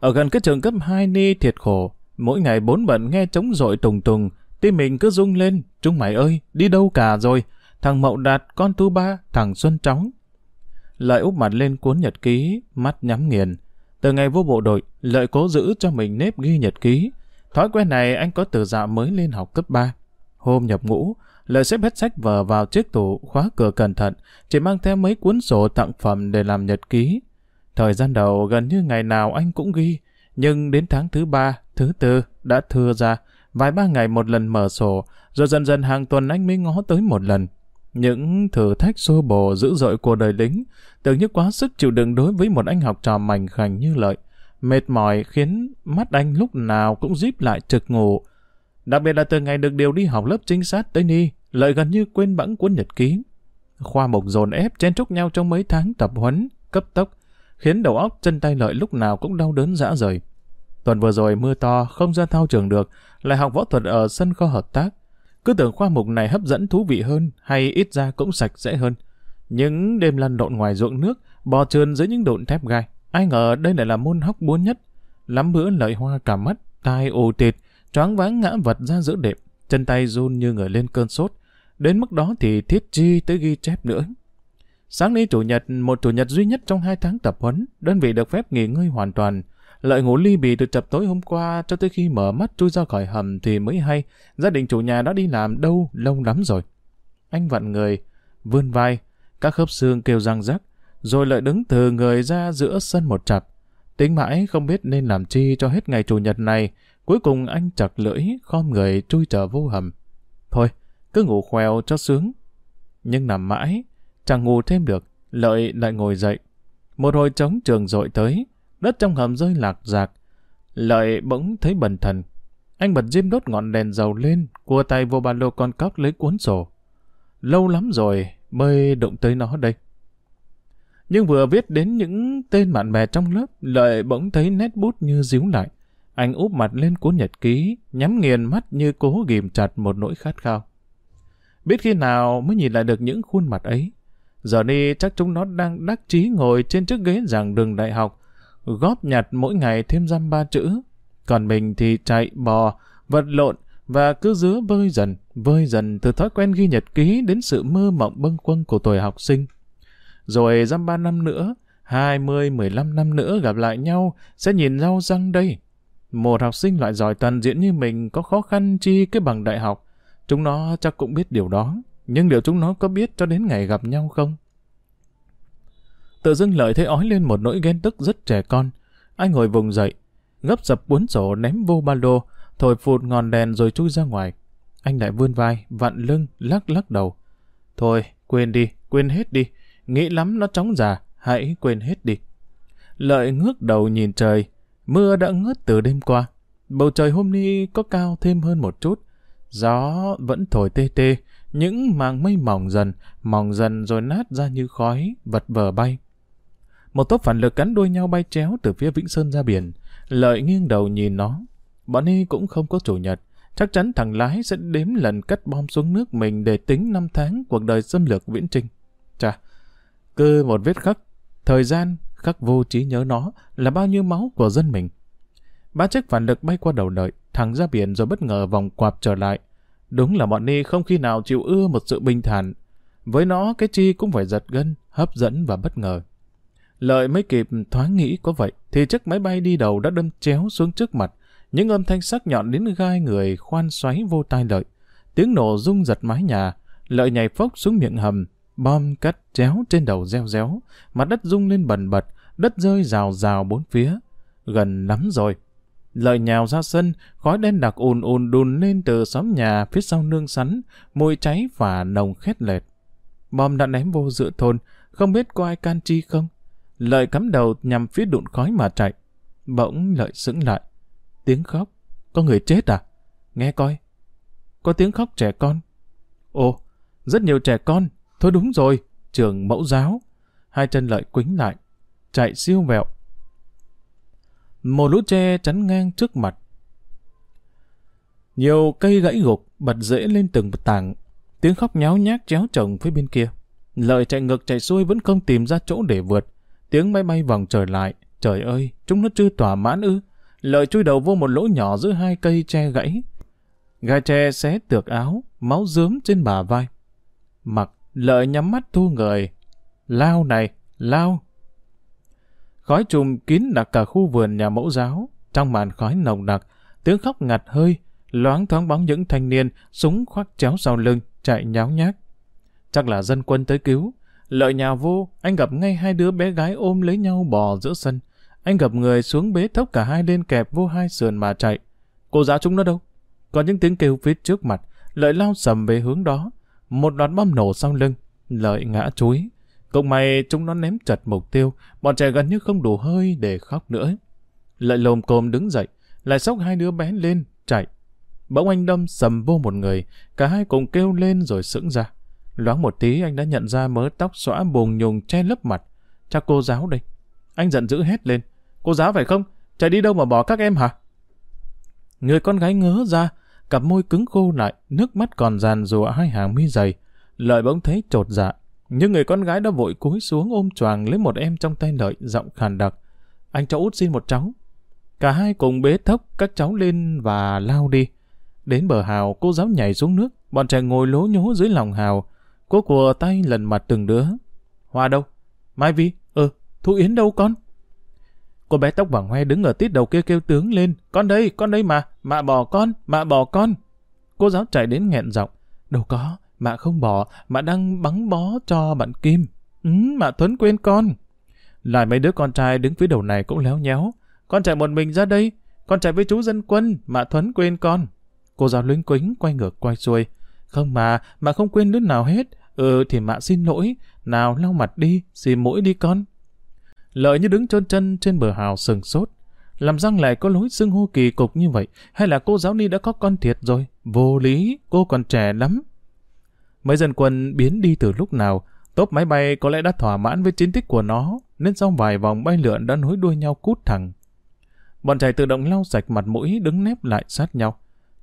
Ở gần cái trường cấp 2 ni thiệt khổ. Mỗi ngày bốn bận nghe trống rội tùng tùng, tim mình cứ rung lên. Chúng mày ơi, đi đâu cả rồi? Thằng Mậu Đạt, con Tu Ba, thằng Xuân Tróng. Lợi úp mặt lên cuốn nhật ký, mắt nhắm nghiền. Từ ngày vô bộ đội, Lợi cố giữ cho mình nếp ghi nhật ký. Thói quen này anh có từ dạo mới lên học cấp 3. Hôm nhập ngũ, Lợi xếp hết sách vở vào chiếc tủ, khóa cửa cẩn thận, chỉ mang theo mấy cuốn sổ tặng phẩm để làm nhật ký. Thời gian đầu gần như ngày nào anh cũng ghi, nhưng đến tháng thứ ba, thứ tư đã thưa ra, vài ba ngày một lần mở sổ, rồi dần dần hàng tuần anh mới ngó tới một lần. Những thử thách xô bồ dữ dội của đời lính, tưởng như quá sức chịu đựng đối với một anh học trò mảnh khảnh như lợi. Mệt mỏi khiến mắt anh lúc nào cũng díp lại trực ngủ. Đặc biệt là từ ngày được điều đi học lớp trinh sát tới ni, lợi gần như quên bẵng cuốn nhật ký. Khoa mục dồn ép chen chúc nhau trong mấy tháng tập huấn, cấp tốc, khiến đầu óc chân tay lợi lúc nào cũng đau đớn dã rời. Tuần vừa rồi mưa to, không ra thao trường được, lại học võ thuật ở sân kho hợp tác. Cứ tưởng khoa mục này hấp dẫn thú vị hơn, hay ít ra cũng sạch sẽ hơn. Những đêm lăn lộn ngoài ruộng nước, bò trườn dưới những độn thép gai. Ai ngờ đây lại là môn hóc búa nhất. Lắm bữa lợi hoa cả mắt, tai ù tịt, choáng váng ngã vật ra giữa đệm, chân tay run như người lên cơn sốt. Đến mức đó thì thiết chi tới ghi chép nữa. Sáng nay chủ nhật, một chủ nhật duy nhất trong hai tháng tập huấn, đơn vị được phép nghỉ ngơi hoàn toàn. Lợi ngủ ly bì từ chập tối hôm qua cho tới khi mở mắt chui ra khỏi hầm thì mới hay, gia đình chủ nhà đã đi làm đâu lâu lắm rồi. Anh vặn người, vươn vai, các khớp xương kêu răng rắc, rồi lại đứng từ người ra giữa sân một chập. Tính mãi không biết nên làm chi cho hết ngày chủ nhật này, cuối cùng anh chặt lưỡi, khom người chui trở vô hầm. Thôi, cứ ngủ khoèo cho sướng. Nhưng nằm mãi, chẳng ngủ thêm được, lợi lại ngồi dậy. Một hồi trống trường dội tới, đất trong hầm rơi lạc rạc. Lợi bỗng thấy bần thần. Anh bật diêm đốt ngọn đèn dầu lên, cua tay vô ba lô con cóc lấy cuốn sổ. Lâu lắm rồi, mới đụng tới nó đây. Nhưng vừa viết đến những tên bạn bè trong lớp, Lợi bỗng thấy nét bút như díu lại. Anh úp mặt lên cuốn nhật ký, nhắm nghiền mắt như cố ghim chặt một nỗi khát khao. Biết khi nào mới nhìn lại được những khuôn mặt ấy. Giờ đi chắc chúng nó đang đắc chí ngồi trên chiếc ghế giảng đường đại học, góp nhặt mỗi ngày thêm răm ba chữ. Còn mình thì chạy, bò, vật lộn và cứ dứa vơi dần, vơi dần từ thói quen ghi nhật ký đến sự mơ mộng bâng quâng của tuổi học sinh. Rồi dăm ba năm nữa, hai mươi, mười lăm năm nữa gặp lại nhau, sẽ nhìn nhau răng đây. Một học sinh loại giỏi tần diễn như mình có khó khăn chi cái bằng đại học. Chúng nó chắc cũng biết điều đó, nhưng liệu chúng nó có biết cho đến ngày gặp nhau không? Tự dưng lợi thấy ói lên một nỗi ghen tức rất trẻ con. Anh ngồi vùng dậy, gấp dập cuốn sổ ném vô ba lô, thổi phụt ngọn đèn rồi chui ra ngoài. Anh lại vươn vai, vặn lưng, lắc lắc đầu. Thôi, quên đi, quên hết đi. Nghĩ lắm nó chóng già, hãy quên hết đi. Lợi ngước đầu nhìn trời, mưa đã ngớt từ đêm qua. Bầu trời hôm nay có cao thêm hơn một chút. Gió vẫn thổi tê tê, những màng mây mỏng dần, mỏng dần rồi nát ra như khói, vật vờ bay. Một tốp phản lực cắn đuôi nhau bay chéo từ phía Vĩnh Sơn ra biển. Lợi nghiêng đầu nhìn nó. Bọn y cũng không có chủ nhật. Chắc chắn thằng lái sẽ đếm lần cắt bom xuống nước mình để tính năm tháng cuộc đời xâm lược Viễn Trinh. Chà, Cứ một vết khắc, thời gian khắc vô trí nhớ nó là bao nhiêu máu của dân mình. Ba chiếc phản lực bay qua đầu đợi, thẳng ra biển rồi bất ngờ vòng quạp trở lại. Đúng là bọn Ni không khi nào chịu ưa một sự bình thản. Với nó, cái chi cũng phải giật gân, hấp dẫn và bất ngờ. Lợi mới kịp thoáng nghĩ có vậy, thì chiếc máy bay đi đầu đã đâm chéo xuống trước mặt. Những âm thanh sắc nhọn đến gai người khoan xoáy vô tai lợi. Tiếng nổ rung giật mái nhà, lợi nhảy phốc xuống miệng hầm, bom cắt chéo trên đầu reo réo, mặt đất rung lên bần bật, đất rơi rào rào bốn phía. Gần lắm rồi. Lợi nhào ra sân, khói đen đặc ùn ùn đùn lên từ xóm nhà phía sau nương sắn, mùi cháy và nồng khét lẹt. Bom đã ném vô giữa thôn, không biết có ai can chi không. Lợi cắm đầu nhằm phía đụn khói mà chạy. Bỗng lợi sững lại. Tiếng khóc. Có người chết à? Nghe coi. Có tiếng khóc trẻ con. Ồ, rất nhiều trẻ con. Thôi đúng rồi, trường mẫu giáo. Hai chân lợi quính lại. Chạy siêu vẹo. Một lũ tre chắn ngang trước mặt. Nhiều cây gãy gục, bật rễ lên từng tảng. Tiếng khóc nháo nhác chéo chồng phía bên kia. Lợi chạy ngược chạy xuôi vẫn không tìm ra chỗ để vượt. Tiếng máy bay vòng trời lại. Trời ơi, chúng nó chưa tỏa mãn ư. Lợi chui đầu vô một lỗ nhỏ giữa hai cây tre gãy. Gai tre xé tược áo, máu dướm trên bà vai. Mặc, lợi nhắm mắt thu người. Lao này, lao. Khói trùm kín đặc cả khu vườn nhà mẫu giáo. Trong màn khói nồng đặc, tiếng khóc ngặt hơi, loáng thoáng bóng những thanh niên, súng khoác chéo sau lưng, chạy nháo nhác. Chắc là dân quân tới cứu. Lợi nhà vô, anh gặp ngay hai đứa bé gái ôm lấy nhau bò giữa sân. Anh gặp người xuống bế thốc cả hai lên kẹp vô hai sườn mà chạy. Cô giáo chúng nó đâu? Có những tiếng kêu phía trước mặt, lợi lao sầm về hướng đó. Một loạt bom nổ sau lưng, lợi ngã chuối. Cũng may chúng nó ném chật mục tiêu, bọn trẻ gần như không đủ hơi để khóc nữa. Lợi lồm cồm đứng dậy, lại sóc hai đứa bé lên, chạy. Bỗng anh đâm sầm vô một người, cả hai cùng kêu lên rồi sững ra. Loáng một tí anh đã nhận ra mớ tóc xõa bùng nhùng che lấp mặt. Chắc cô giáo đây. Anh giận dữ hét lên. Cô giáo phải không? Chạy đi đâu mà bỏ các em hả? Người con gái ngớ ra, cặp môi cứng khô lại, nước mắt còn ràn rùa hai hàng mi dày. Lợi bỗng thấy trột dạ, nhưng người con gái đã vội cúi xuống ôm choàng lấy một em trong tay lợi, giọng khàn đặc. Anh cho út xin một cháu. Cả hai cùng bế thốc các cháu lên và lao đi. Đến bờ hào, cô giáo nhảy xuống nước, bọn trẻ ngồi lố nhố dưới lòng hào. Cô của tay lần mặt từng đứa. Hoa đâu? Mai Vi? Ừ, Thu Yến đâu con? Cô bé tóc vàng hoe đứng ở tít đầu kia kêu tướng lên. Con đây, con đây mà, mạ bỏ con, mạ bỏ con. Cô giáo chạy đến nghẹn giọng. Đâu có, mạ không bỏ, mạ đang bắn bó cho bạn Kim. Ừ, mạ Tuấn quên con. Lại mấy đứa con trai đứng phía đầu này cũng léo nhéo. Con chạy một mình ra đây, con chạy với chú dân quân, mạ Tuấn quên con. Cô giáo luyến quính quay ngược quay xuôi. Không mà, mạ không quên đứa nào hết. Ừ thì mạ xin lỗi. Nào lau mặt đi, xì mũi đi con. Lợi như đứng trơn chân trên bờ hào sừng sốt. Làm răng lại có lối xưng hô kỳ cục như vậy, hay là cô giáo ni đã có con thiệt rồi? Vô lý, cô còn trẻ lắm. Mấy dân quân biến đi từ lúc nào, tốp máy bay có lẽ đã thỏa mãn với chiến tích của nó, nên sau vài vòng bay lượn đã nối đuôi nhau cút thẳng. Bọn trẻ tự động lau sạch mặt mũi đứng nép lại sát nhau.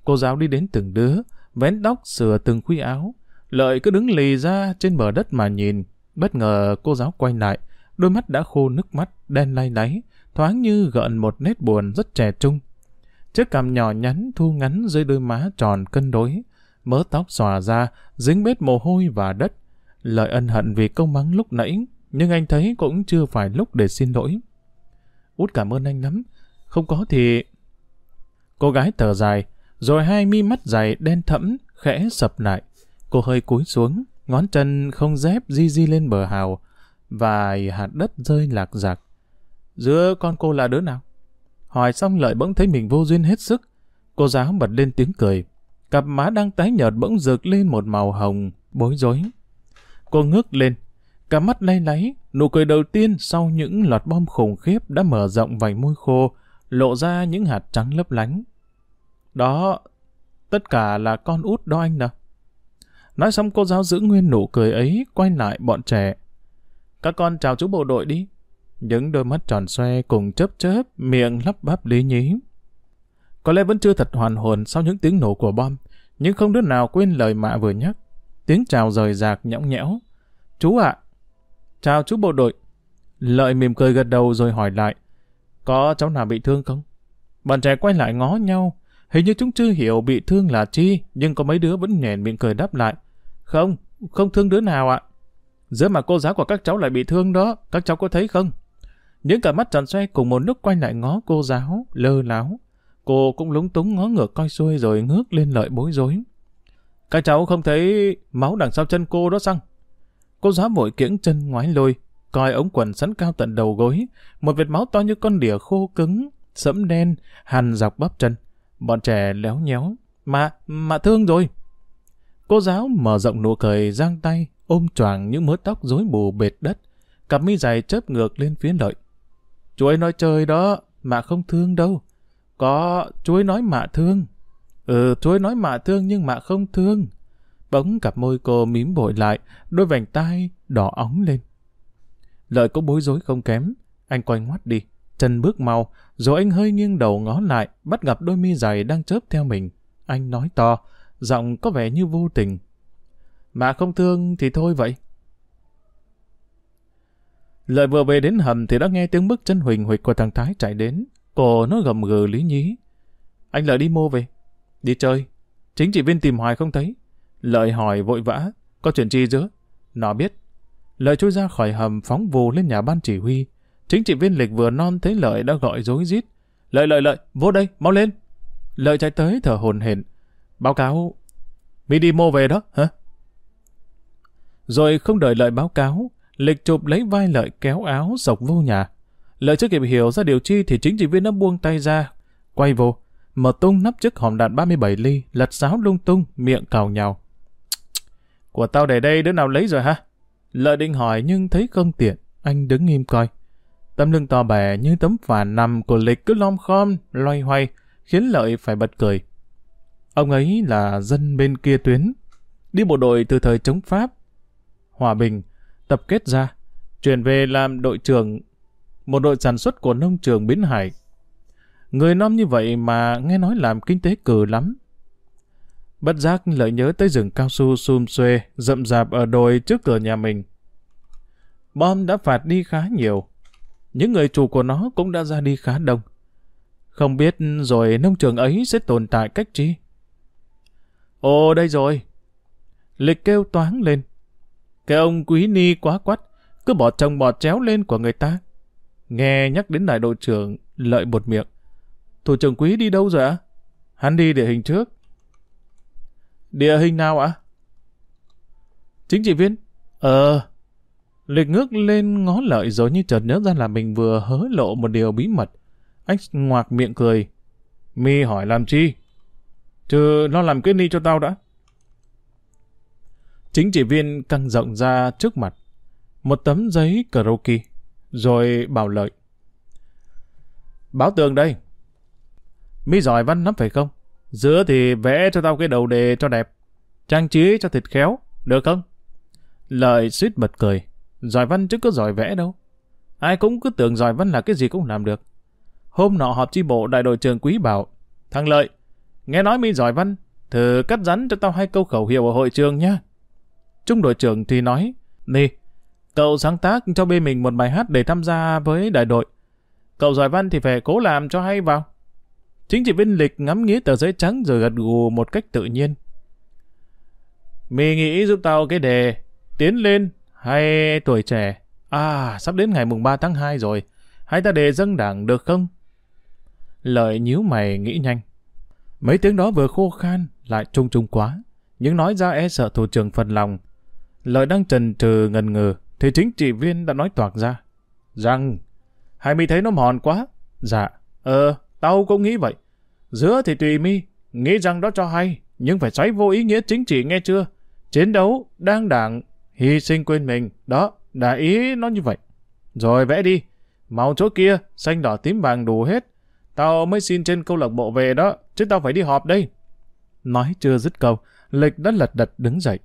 Cô giáo đi đến từng đứa, vén tóc sửa từng khuy áo. Lợi cứ đứng lì ra trên bờ đất mà nhìn. Bất ngờ cô giáo quay lại, đôi mắt đã khô nước mắt, đen lay láy, thoáng như gợn một nét buồn rất trẻ trung. Chiếc cằm nhỏ nhắn thu ngắn dưới đôi má tròn cân đối, mớ tóc xòa ra, dính bết mồ hôi và đất. Lợi ân hận vì câu mắng lúc nãy, nhưng anh thấy cũng chưa phải lúc để xin lỗi. Út cảm ơn anh lắm, không có thì... Cô gái thở dài, rồi hai mi mắt dài đen thẫm, khẽ sập lại. Cô hơi cúi xuống, ngón chân không dép di di lên bờ hào, vài hạt đất rơi lạc giặc. Giữa con cô là đứa nào? Hỏi xong lợi bỗng thấy mình vô duyên hết sức. Cô giáo bật lên tiếng cười. Cặp má đang tái nhợt bỗng rực lên một màu hồng, bối rối. Cô ngước lên. Cả mắt lay láy, nụ cười đầu tiên sau những loạt bom khủng khiếp đã mở rộng vành môi khô, lộ ra những hạt trắng lấp lánh. Đó, tất cả là con út đó anh nè. Nói xong cô giáo giữ nguyên nụ cười ấy, quay lại bọn trẻ. Các con chào chú bộ đội đi. Những đôi mắt tròn xoe cùng chớp chớp, miệng lắp bắp lý nhí. Có lẽ vẫn chưa thật hoàn hồn sau những tiếng nổ của bom, nhưng không đứa nào quên lời mạ vừa nhắc. Tiếng chào rời rạc nhõng nhẽo. Chú ạ! Chào chú bộ đội. Lợi mỉm cười gật đầu rồi hỏi lại. Có cháu nào bị thương không? Bọn trẻ quay lại ngó nhau. Hình như chúng chưa hiểu bị thương là chi, nhưng có mấy đứa vẫn nhèn miệng cười đáp lại. Không, không thương đứa nào ạ. Giữa mà cô giáo của các cháu lại bị thương đó, các cháu có thấy không? Những cả mắt tròn xoay cùng một lúc quay lại ngó cô giáo, lơ láo. Cô cũng lúng túng ngó ngược coi xuôi rồi ngước lên lợi bối rối. Các cháu không thấy máu đằng sau chân cô đó sao? Cô giáo vội kiễng chân ngoái lôi, coi ống quần sắn cao tận đầu gối, một vệt máu to như con đỉa khô cứng, sẫm đen, hằn dọc bắp chân. Bọn trẻ léo nhéo. Mà, mà thương rồi. Cô giáo mở rộng nụ cười giang tay, ôm choàng những mớ tóc rối bù bệt đất, cặp mi dài chớp ngược lên phía lợi. Chú ấy nói chơi đó, mà không thương đâu. Có, chuối nói mạ thương. Ừ, chuối nói mạ thương nhưng mạ không thương. Bỗng cặp môi cô mím bội lại, đôi vành tai đỏ óng lên. Lợi có bối rối không kém, anh quay ngoắt đi, chân bước mau, rồi anh hơi nghiêng đầu ngó lại, bắt gặp đôi mi dài đang chớp theo mình. Anh nói to, giọng có vẻ như vô tình. Mà không thương thì thôi vậy. Lợi vừa về đến hầm thì đã nghe tiếng bước chân huỳnh huỳnh của thằng Thái chạy đến. Cô nó gầm gừ lý nhí. Anh Lợi đi mua về. Đi chơi. Chính trị viên tìm hoài không thấy. Lợi hỏi vội vã. Có chuyện chi giữa? Nó biết. Lợi trôi ra khỏi hầm phóng vù lên nhà ban chỉ huy. Chính trị viên lịch vừa non thấy Lợi đã gọi dối rít. Lợi lợi lợi, vô đây, mau lên. Lợi chạy tới thở hồn hển. Báo cáo. Mi đi mô về đó, hả? Rồi không đợi Lợi báo cáo, lịch chụp lấy vai Lợi kéo áo sộc vô nhà. Lợi chưa kịp hiểu ra điều chi thì chính trị viên đã buông tay ra, quay vô, mở tung nắp chiếc hòm đạn 37 ly, lật sáo lung tung, miệng cào nhào. Của tao để đây đứa nào lấy rồi ha? Lợi định hỏi nhưng thấy không tiện, anh đứng im coi. Tấm lưng to bè như tấm phản nằm của lịch cứ lom khom, loay hoay, khiến Lợi phải bật cười. Ông ấy là dân bên kia tuyến, đi bộ đội từ thời chống Pháp. Hòa Bình, tập kết ra, chuyển về làm đội trưởng một đội sản xuất của nông trường Biến Hải. Người non như vậy mà nghe nói làm kinh tế cử lắm. Bất giác lại nhớ tới rừng cao su xum xuê, rậm rạp ở đồi trước cửa nhà mình. Bom đã phạt đi khá nhiều. Những người chủ của nó cũng đã ra đi khá đông. Không biết rồi nông trường ấy sẽ tồn tại cách chi? Ồ đây rồi. Lịch kêu toáng lên. Cái ông quý ni quá quắt, cứ bỏ chồng bỏ chéo lên của người ta. Nghe nhắc đến đại đội trưởng, lợi bột miệng. Thủ trưởng quý đi đâu rồi ạ? Hắn đi địa hình trước. Địa hình nào ạ? Chính trị viên. Ờ. Lịch ngước lên ngó lợi rồi như chợt nhớ ra là mình vừa hớ lộ một điều bí mật. Anh ngoạc miệng cười. Mi hỏi làm chi? Chứ nó làm cái ni cho tao đã. Chính trị viên căng rộng ra trước mặt. Một tấm giấy karaoke rồi bảo lợi. Báo tường đây. Mi giỏi văn lắm phải không? Giữa thì vẽ cho tao cái đầu đề cho đẹp. Trang trí cho thịt khéo. Được không? Lợi suýt bật cười. Giỏi văn chứ có giỏi vẽ đâu. Ai cũng cứ tưởng giỏi văn là cái gì cũng làm được. Hôm nọ họp chi bộ đại đội trường quý bảo. Thằng Lợi, nghe nói mi giỏi văn, thử cắt rắn cho tao hai câu khẩu hiệu ở hội trường nha. Trung đội trưởng thì nói, Nì, Cậu sáng tác cho bên mình một bài hát để tham gia với đại đội. Cậu giỏi văn thì phải cố làm cho hay vào. Chính trị viên lịch ngắm nghía tờ giấy trắng rồi gật gù một cách tự nhiên. Mì nghĩ giúp tao cái đề Tiến lên hay tuổi trẻ. À, sắp đến ngày mùng 3 tháng 2 rồi. Hay ta đề dâng đảng được không? Lợi nhíu mày nghĩ nhanh. Mấy tiếng đó vừa khô khan, lại trung trung quá. Nhưng nói ra e sợ thủ trưởng phần lòng. Lợi đang trần trừ ngần ngừ thì chính trị viên đã nói toạc ra. Rằng, hai mi thấy nó mòn quá. Dạ, ờ, tao cũng nghĩ vậy. Giữa thì tùy mi, nghĩ rằng đó cho hay, nhưng phải xoáy vô ý nghĩa chính trị nghe chưa? Chiến đấu, đang đảng, hy sinh quên mình, đó, đã ý nó như vậy. Rồi vẽ đi, màu chỗ kia, xanh đỏ tím vàng đủ hết. Tao mới xin trên câu lạc bộ về đó, chứ tao phải đi họp đây. Nói chưa dứt câu, lịch đã lật đật đứng dậy.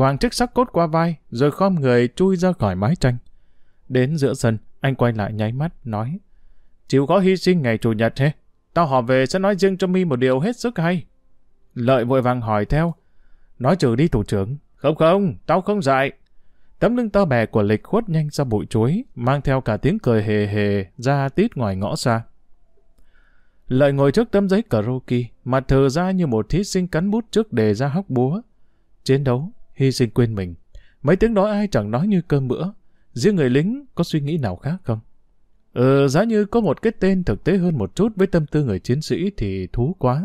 Quàng chiếc sắc cốt qua vai, rồi khom người chui ra khỏi mái tranh. Đến giữa sân, anh quay lại nháy mắt, nói Chịu có hy sinh ngày Chủ nhật thế? Tao họp về sẽ nói riêng cho mi một điều hết sức hay. Lợi vội vàng hỏi theo. Nói trừ đi thủ trưởng. Không không, tao không dạy. Tấm lưng to bè của lịch khuất nhanh ra bụi chuối, mang theo cả tiếng cười hề hề ra tít ngoài ngõ xa. Lợi ngồi trước tấm giấy karaoke, mặt thờ ra như một thí sinh cắn bút trước đề ra hóc búa. Chiến đấu, hy sinh quên mình. Mấy tiếng nói ai chẳng nói như cơm bữa. Riêng người lính có suy nghĩ nào khác không? Ừ, giá như có một cái tên thực tế hơn một chút với tâm tư người chiến sĩ thì thú quá.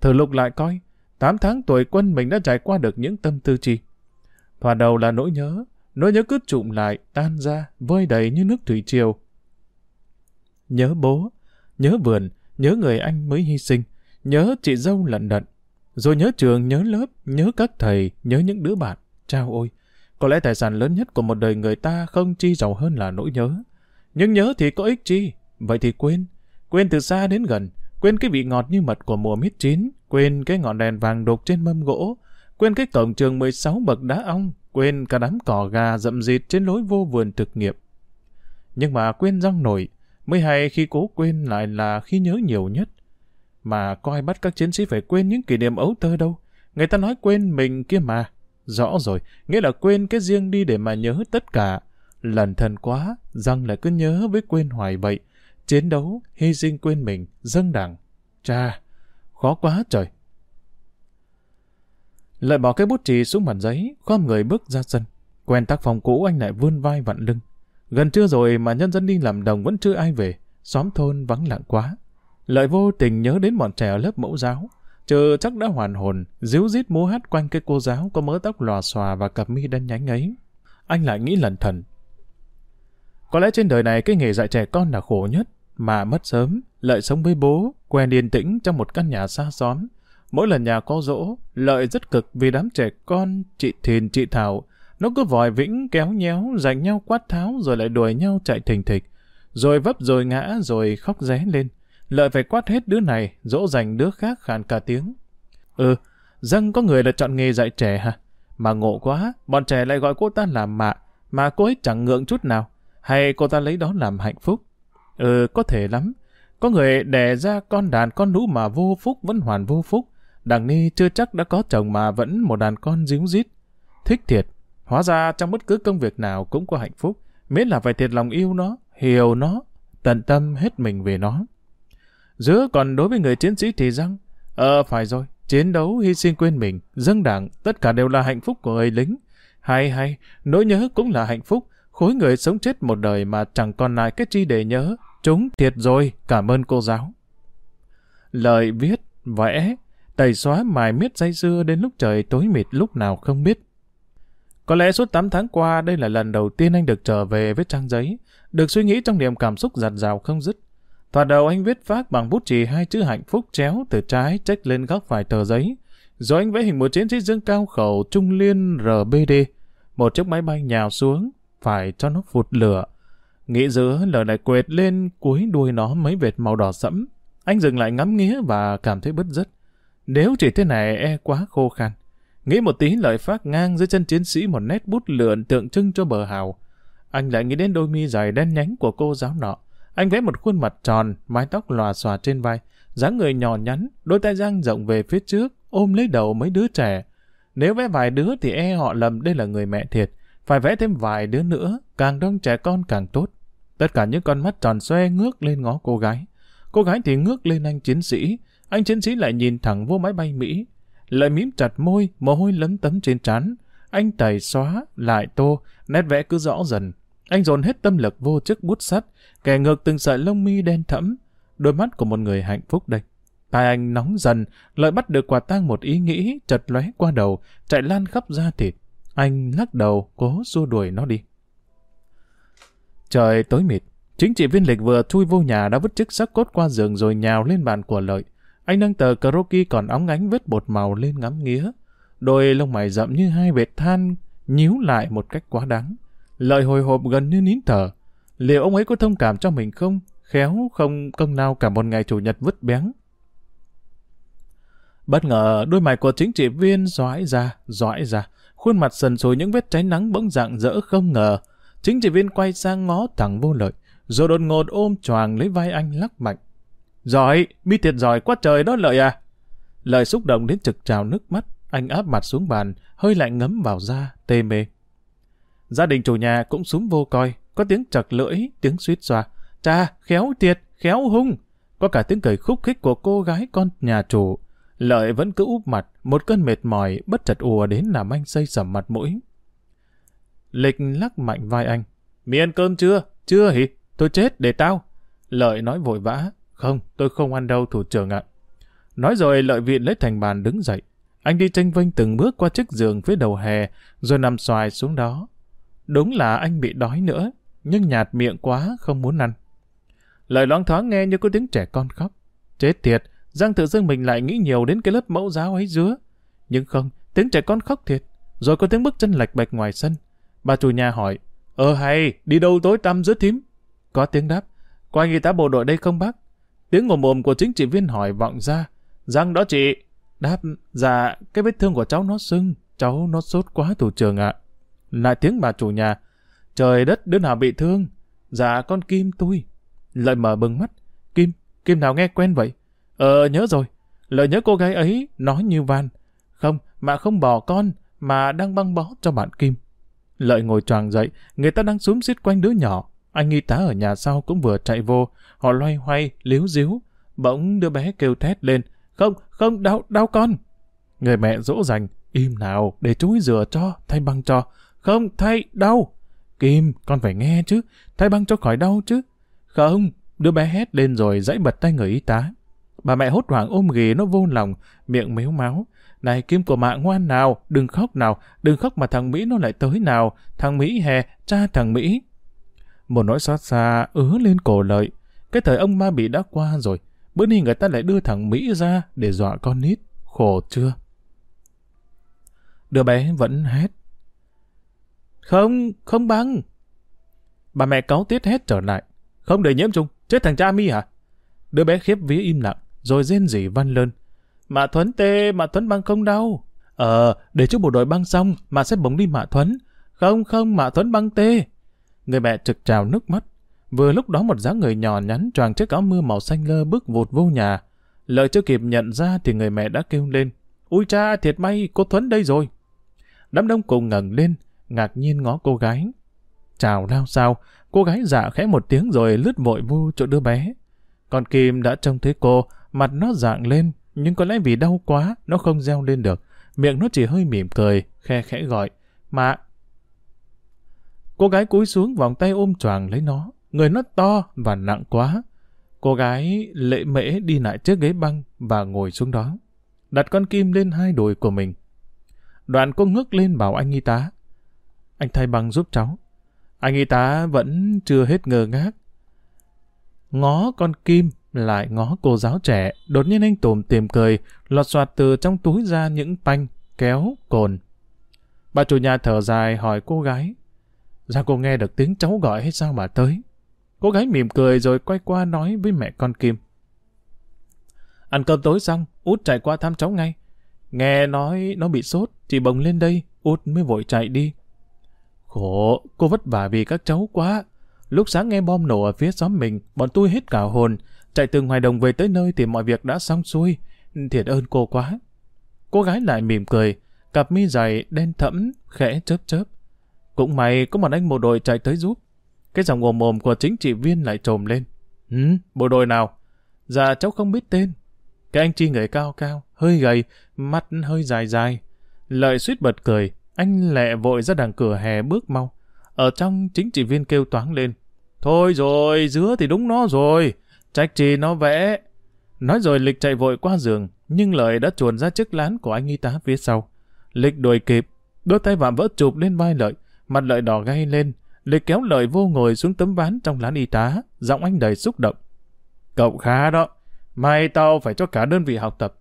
Thử lục lại coi, 8 tháng tuổi quân mình đã trải qua được những tâm tư chi. Thoạt đầu là nỗi nhớ, nỗi nhớ cứ trụm lại, tan ra, vơi đầy như nước thủy triều. Nhớ bố, nhớ vườn, nhớ người anh mới hy sinh, nhớ chị dâu lận đận, rồi nhớ trường, nhớ lớp, nhớ các thầy, nhớ những đứa bạn. Chao ôi, có lẽ tài sản lớn nhất của một đời người ta không chi giàu hơn là nỗi nhớ. Nhưng nhớ thì có ích chi, vậy thì quên. Quên từ xa đến gần, quên cái vị ngọt như mật của mùa mít chín, quên cái ngọn đèn vàng đục trên mâm gỗ, quên cái cổng trường 16 bậc đá ong, quên cả đám cỏ gà rậm rịt trên lối vô vườn thực nghiệp. Nhưng mà quên răng nổi, mới hay khi cố quên lại là khi nhớ nhiều nhất. Mà coi bắt các chiến sĩ phải quên những kỷ niệm ấu tơ đâu. Người ta nói quên mình kia mà. Rõ rồi, nghĩa là quên cái riêng đi để mà nhớ tất cả. Lần thần quá, răng lại cứ nhớ với quên hoài vậy. Chiến đấu, hy sinh quên mình, dâng đảng. Cha, khó quá trời. Lại bỏ cái bút chì xuống mặt giấy, khom người bước ra sân. Quen tác phòng cũ anh lại vươn vai vặn lưng. Gần trưa rồi mà nhân dân đi làm đồng vẫn chưa ai về, xóm thôn vắng lặng quá. Lợi vô tình nhớ đến bọn trẻ ở lớp mẫu giáo. Chờ chắc đã hoàn hồn, díu dít múa hát quanh cái cô giáo có mớ tóc lòa xòa và cặp mi đen nhánh ấy. Anh lại nghĩ lần thần. Có lẽ trên đời này cái nghề dạy trẻ con là khổ nhất, mà mất sớm, lợi sống với bố, quen yên tĩnh trong một căn nhà xa xóm. Mỗi lần nhà có dỗ, lợi rất cực vì đám trẻ con, chị Thìn, chị Thảo, nó cứ vòi vĩnh kéo nhéo, giành nhau quát tháo rồi lại đuổi nhau chạy thình thịch. Rồi vấp rồi ngã rồi khóc ré lên. Lợi phải quát hết đứa này, dỗ dành đứa khác khàn cả tiếng. Ừ, dâng có người là chọn nghề dạy trẻ hả? Mà ngộ quá, bọn trẻ lại gọi cô ta là mạ, mà cô ấy chẳng ngượng chút nào. Hay cô ta lấy đó làm hạnh phúc? Ừ, có thể lắm. Có người đẻ ra con đàn con lũ mà vô phúc vẫn hoàn vô phúc. Đằng ni chưa chắc đã có chồng mà vẫn một đàn con díu dít. Thích thiệt, Hóa ra trong bất cứ công việc nào cũng có hạnh phúc, miễn là phải thiệt lòng yêu nó, hiểu nó, tận tâm hết mình về nó. Giữa còn đối với người chiến sĩ thì rằng, ờ phải rồi, chiến đấu hy sinh quên mình, dâng đảng, tất cả đều là hạnh phúc của người lính. Hay hay, nỗi nhớ cũng là hạnh phúc, khối người sống chết một đời mà chẳng còn lại cái chi để nhớ. Chúng thiệt rồi, cảm ơn cô giáo. Lời viết, vẽ, tẩy xóa mài miết dây xưa đến lúc trời tối mịt lúc nào không biết. Có lẽ suốt 8 tháng qua đây là lần đầu tiên anh được trở về với trang giấy, được suy nghĩ trong niềm cảm xúc giặt rào không dứt. Thoạt đầu anh viết phát bằng bút chì hai chữ hạnh phúc chéo từ trái trách lên góc phải tờ giấy. Rồi anh vẽ hình một chiến sĩ dương cao khẩu trung liên RBD, một chiếc máy bay nhào xuống, phải cho nó phụt lửa. Nghĩ giữa lời lại quệt lên cuối đuôi nó mấy vệt màu đỏ sẫm. Anh dừng lại ngắm nghía và cảm thấy bứt rứt. Nếu chỉ thế này e quá khô khan. Nghĩ một tí lời phát ngang dưới chân chiến sĩ một nét bút lượn tượng trưng cho bờ hào. Anh lại nghĩ đến đôi mi dài đen nhánh của cô giáo nọ. Anh vẽ một khuôn mặt tròn, mái tóc lòa xòa trên vai, dáng người nhỏ nhắn, đôi tay giang rộng về phía trước, ôm lấy đầu mấy đứa trẻ. Nếu vẽ vài đứa thì e họ lầm đây là người mẹ thiệt. Phải vẽ thêm vài đứa nữa, càng đông trẻ con càng tốt. Tất cả những con mắt tròn xoe ngước lên ngó cô gái. Cô gái thì ngước lên anh chiến sĩ. Anh chiến sĩ lại nhìn thẳng vô máy bay Mỹ lại mím chặt môi, mồ hôi lấm tấm trên trán. Anh tẩy xóa, lại tô, nét vẽ cứ rõ dần. Anh dồn hết tâm lực vô chiếc bút sắt, kẻ ngược từng sợi lông mi đen thẫm. Đôi mắt của một người hạnh phúc đây. Tai anh nóng dần, lợi bắt được quả tang một ý nghĩ chật lóe qua đầu, chạy lan khắp da thịt. Anh lắc đầu, cố xua đuổi nó đi. Trời tối mịt, chính trị viên lịch vừa chui vô nhà đã vứt chiếc xác cốt qua giường rồi nhào lên bàn của lợi. Anh nâng tờ karaoke còn óng ánh vết bột màu lên ngắm nghía. Đôi lông mày rậm như hai vệt than, nhíu lại một cách quá đáng. Lợi hồi hộp gần như nín thở. Liệu ông ấy có thông cảm cho mình không? Khéo không công lao cả một ngày chủ nhật vứt béng. Bất ngờ, đôi mày của chính trị viên dõi ra, dõi ra. Khuôn mặt sần sùi những vết cháy nắng bỗng dạng dỡ không ngờ. Chính trị viên quay sang ngó thẳng vô lợi, rồi đột ngột ôm choàng lấy vai anh lắc mạnh. Giỏi, mi thiệt giỏi quá trời đó lợi à. Lợi xúc động đến trực trào nước mắt, anh áp mặt xuống bàn, hơi lạnh ngấm vào da, tê mê. Gia đình chủ nhà cũng súng vô coi, có tiếng chật lưỡi, tiếng suýt xoa. Cha, khéo tiệt, khéo hung. Có cả tiếng cười khúc khích của cô gái con nhà chủ. Lợi vẫn cứ úp mặt, một cơn mệt mỏi bất chợt ùa đến làm anh xây sầm mặt mũi. Lịch lắc mạnh vai anh. Mi ăn cơm chưa? Chưa hỉ? Tôi chết để tao. Lợi nói vội vã. Không, tôi không ăn đâu thủ trưởng ạ. Nói rồi lợi viện lấy thành bàn đứng dậy. Anh đi tranh vênh từng bước qua chiếc giường phía đầu hè, rồi nằm xoài xuống đó. Đúng là anh bị đói nữa, nhưng nhạt miệng quá không muốn ăn. Lời loáng thoáng nghe như có tiếng trẻ con khóc. Chết thiệt, Giang tự dưng mình lại nghĩ nhiều đến cái lớp mẫu giáo ấy dứa. Nhưng không, tiếng trẻ con khóc thiệt. Rồi có tiếng bước chân lạch bạch ngoài sân. Bà chủ nhà hỏi, Ờ hay, đi đâu tối tăm giữa thím? Có tiếng đáp, có anh y tá bộ đội đây không bác? Tiếng ngồm mồm của chính trị viên hỏi vọng ra. Giang đó chị. Đáp, dạ, cái vết thương của cháu nó sưng, cháu nó sốt quá thủ trường ạ. Lại tiếng bà chủ nhà, trời đất đứa nào bị thương? Dạ con Kim tôi. Lợi mở bừng mắt, Kim, Kim nào nghe quen vậy? Ờ, nhớ rồi. Lợi nhớ cô gái ấy nói như van. Không, mà không bỏ con, mà đang băng bó cho bạn Kim. Lợi ngồi choàng dậy, người ta đang xúm xít quanh đứa nhỏ. Anh y tá ở nhà sau cũng vừa chạy vô, họ loay hoay, liếu díu. Bỗng đứa bé kêu thét lên, không, không, đau, đau con. Người mẹ dỗ dành, im nào, để chú ấy rửa cho, thay băng cho. Không, thay, đau. Kim, con phải nghe chứ, thay băng cho khỏi đau chứ. Không, đứa bé hét lên rồi dãy bật tay người y tá. Bà mẹ hốt hoảng ôm ghì nó vô lòng, miệng méo máu. Này Kim của mạ ngoan nào, đừng khóc nào, đừng khóc mà thằng Mỹ nó lại tới nào. Thằng Mỹ hè, cha thằng Mỹ. Một nỗi xót xa ứa lên cổ lợi. Cái thời ông ma bị đã qua rồi. Bữa nay người ta lại đưa thằng Mỹ ra để dọa con nít. Khổ chưa? Đứa bé vẫn hét. Không, không băng. Bà mẹ cáu tiết hết trở lại. Không để nhiễm trùng, chết thằng cha mi hả? Đứa bé khiếp vía im lặng, rồi rên rỉ văn lơn. Mạ Thuấn tê, Mạ Thuấn băng không đau. Ờ, để chúc bộ đội băng xong, mà sẽ bỗng đi Mạ Thuấn. Không, không, Mạ Thuấn băng tê. Người mẹ trực trào nước mắt. Vừa lúc đó một dáng người nhỏ nhắn choàng chiếc áo mưa màu xanh lơ bước vụt vô nhà. Lợi chưa kịp nhận ra thì người mẹ đã kêu lên. Ui cha, thiệt may, cô Thuấn đây rồi. Đám đông cùng ngẩng lên, ngạc nhiên ngó cô gái. Chào lao sao, cô gái dạ khẽ một tiếng rồi lướt vội vu chỗ đứa bé. con Kim đã trông thấy cô, mặt nó dạng lên, nhưng có lẽ vì đau quá, nó không reo lên được. Miệng nó chỉ hơi mỉm cười, khe khẽ gọi. Mạ! Cô gái cúi xuống vòng tay ôm choàng lấy nó. Người nó to và nặng quá. Cô gái lệ mễ đi lại chiếc ghế băng và ngồi xuống đó. Đặt con kim lên hai đùi của mình. Đoạn cô ngước lên bảo anh y tá. Anh thay băng giúp cháu. Anh y tá vẫn chưa hết ngờ ngác. Ngó con kim lại ngó cô giáo trẻ, đột nhiên anh tùm tìm cười, lọt soạt từ trong túi ra những panh, kéo, cồn. Bà chủ nhà thở dài hỏi cô gái, ra cô nghe được tiếng cháu gọi hay sao mà tới? Cô gái mỉm cười rồi quay qua nói với mẹ con Kim. Ăn cơm tối xong, út chạy qua thăm cháu ngay. Nghe nói nó bị sốt, chị bồng lên đây, út mới vội chạy đi. Khổ, cô vất vả vì các cháu quá. Lúc sáng nghe bom nổ ở phía xóm mình, bọn tôi hết cả hồn, Chạy từ ngoài đồng về tới nơi thì mọi việc đã xong xuôi. Thiệt ơn cô quá. Cô gái lại mỉm cười, cặp mi dày đen thẫm, khẽ chớp chớp. Cũng may có một anh bộ đội chạy tới giúp. Cái giọng ồm ồm của chính trị viên lại trồm lên. Ừ, bộ đội nào? Dạ cháu không biết tên. Cái anh chi người cao cao, hơi gầy, mắt hơi dài dài. Lợi suýt bật cười, anh lẹ vội ra đằng cửa hè bước mau. Ở trong chính trị viên kêu toáng lên. Thôi rồi, dứa thì đúng nó rồi. Trách chi nó vẽ. Nói rồi Lịch chạy vội qua giường, nhưng Lợi đã chuồn ra chiếc lán của anh y tá phía sau. Lịch đuổi kịp, đôi tay vạm vỡ chụp lên vai Lợi, mặt Lợi đỏ gay lên. Lịch kéo Lợi vô ngồi xuống tấm ván trong lán y tá, giọng anh đầy xúc động. Cậu khá đó, mai tao phải cho cả đơn vị học tập.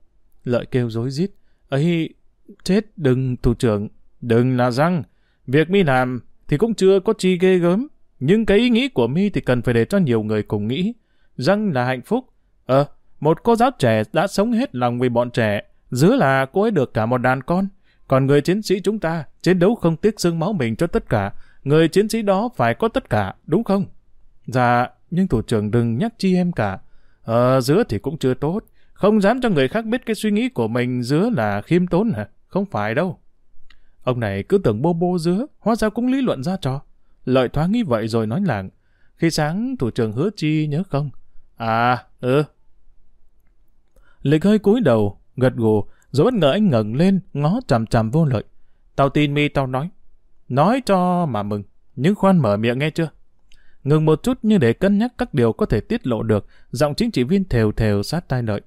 Lợi kêu rối rít. ấy chết đừng thủ trưởng, đừng là răng. Việc mi làm thì cũng chưa có chi ghê gớm, nhưng cái ý nghĩ của mi thì cần phải để cho nhiều người cùng nghĩ răng là hạnh phúc. Ờ, một cô giáo trẻ đã sống hết lòng vì bọn trẻ, dứa là cô ấy được cả một đàn con. Còn người chiến sĩ chúng ta, chiến đấu không tiếc xương máu mình cho tất cả. Người chiến sĩ đó phải có tất cả, đúng không? Dạ, nhưng thủ trưởng đừng nhắc chi em cả. Ờ, giữa thì cũng chưa tốt. Không dám cho người khác biết cái suy nghĩ của mình giữa là khiêm tốn hả? Không phải đâu. Ông này cứ tưởng bô bô dứa, hóa ra cũng lý luận ra trò. Lợi thoáng nghĩ vậy rồi nói làng. Khi sáng thủ trưởng hứa chi nhớ không? À, ừ. Lịch hơi cúi đầu, gật gù, rồi bất ngờ anh ngẩng lên, ngó chằm chằm vô lợi. Tao tin mi tao nói. Nói cho mà mừng, nhưng khoan mở miệng nghe chưa? Ngừng một chút như để cân nhắc các điều có thể tiết lộ được, giọng chính trị viên thều thều sát tai lợi.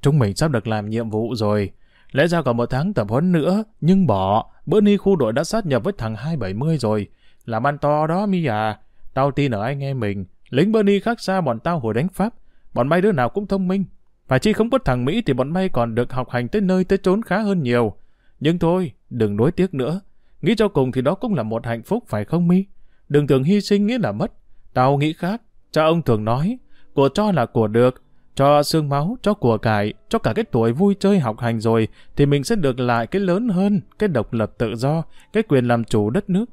Chúng mình sắp được làm nhiệm vụ rồi. Lẽ ra còn một tháng tập huấn nữa, nhưng bỏ, bữa ni khu đội đã sát nhập với thằng 270 rồi. Làm ăn to đó mi à. Tao tin ở anh em mình, lính Bernie khác xa bọn tao hồi đánh Pháp. Bọn bay đứa nào cũng thông minh. Phải chi không có thằng Mỹ thì bọn bay còn được học hành tới nơi tới trốn khá hơn nhiều. Nhưng thôi, đừng đối tiếc nữa. Nghĩ cho cùng thì đó cũng là một hạnh phúc phải không mi? Đừng tưởng hy sinh nghĩa là mất. Tao nghĩ khác. Cha ông thường nói, của cho là của được. Cho xương máu, cho của cải, cho cả cái tuổi vui chơi học hành rồi, thì mình sẽ được lại cái lớn hơn, cái độc lập tự do, cái quyền làm chủ đất nước.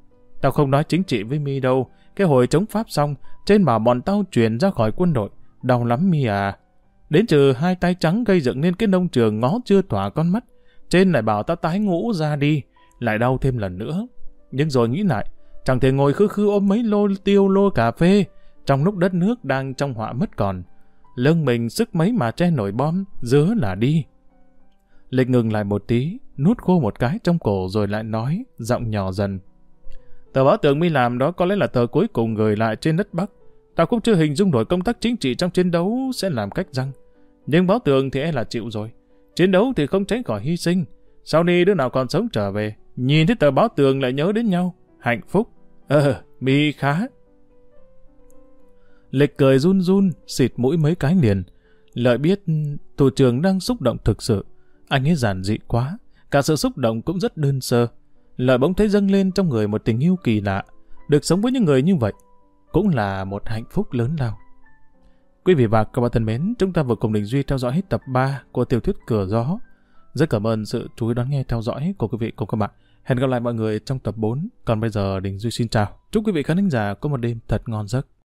Tao không nói chính trị với mi đâu. Cái hồi chống Pháp xong, trên mà bọn tao chuyển ra khỏi quân đội. Đau lắm mi à. Đến trừ hai tay trắng gây dựng nên cái nông trường ngó chưa tỏa con mắt. Trên lại bảo tao tái ngũ ra đi. Lại đau thêm lần nữa. Nhưng rồi nghĩ lại, chẳng thể ngồi khư khư ôm mấy lô tiêu lô cà phê trong lúc đất nước đang trong họa mất còn. Lưng mình sức mấy mà che nổi bom, dứa là đi. Lịch ngừng lại một tí, nuốt khô một cái trong cổ rồi lại nói, giọng nhỏ dần. Tờ báo tường mi làm đó có lẽ là tờ cuối cùng gửi lại trên đất Bắc. Tao cũng chưa hình dung nổi công tác chính trị trong chiến đấu sẽ làm cách răng. Nhưng báo tường thì e là chịu rồi. Chiến đấu thì không tránh khỏi hy sinh. Sau này đứa nào còn sống trở về, nhìn thấy tờ báo tường lại nhớ đến nhau. Hạnh phúc. Ờ, mi khá. Lịch cười run run, xịt mũi mấy cái liền. Lợi biết thủ trưởng đang xúc động thực sự. Anh ấy giản dị quá. Cả sự xúc động cũng rất đơn sơ. Lợi bỗng thấy dâng lên trong người một tình yêu kỳ lạ. Được sống với những người như vậy cũng là một hạnh phúc lớn lao. Quý vị và các bạn thân mến, chúng ta vừa cùng Đình Duy theo dõi hết tập 3 của tiểu thuyết Cửa Gió. Rất cảm ơn sự chú ý đón nghe theo dõi của quý vị cùng các bạn. Hẹn gặp lại mọi người trong tập 4. Còn bây giờ Đình Duy xin chào. Chúc quý vị khán giả có một đêm thật ngon giấc.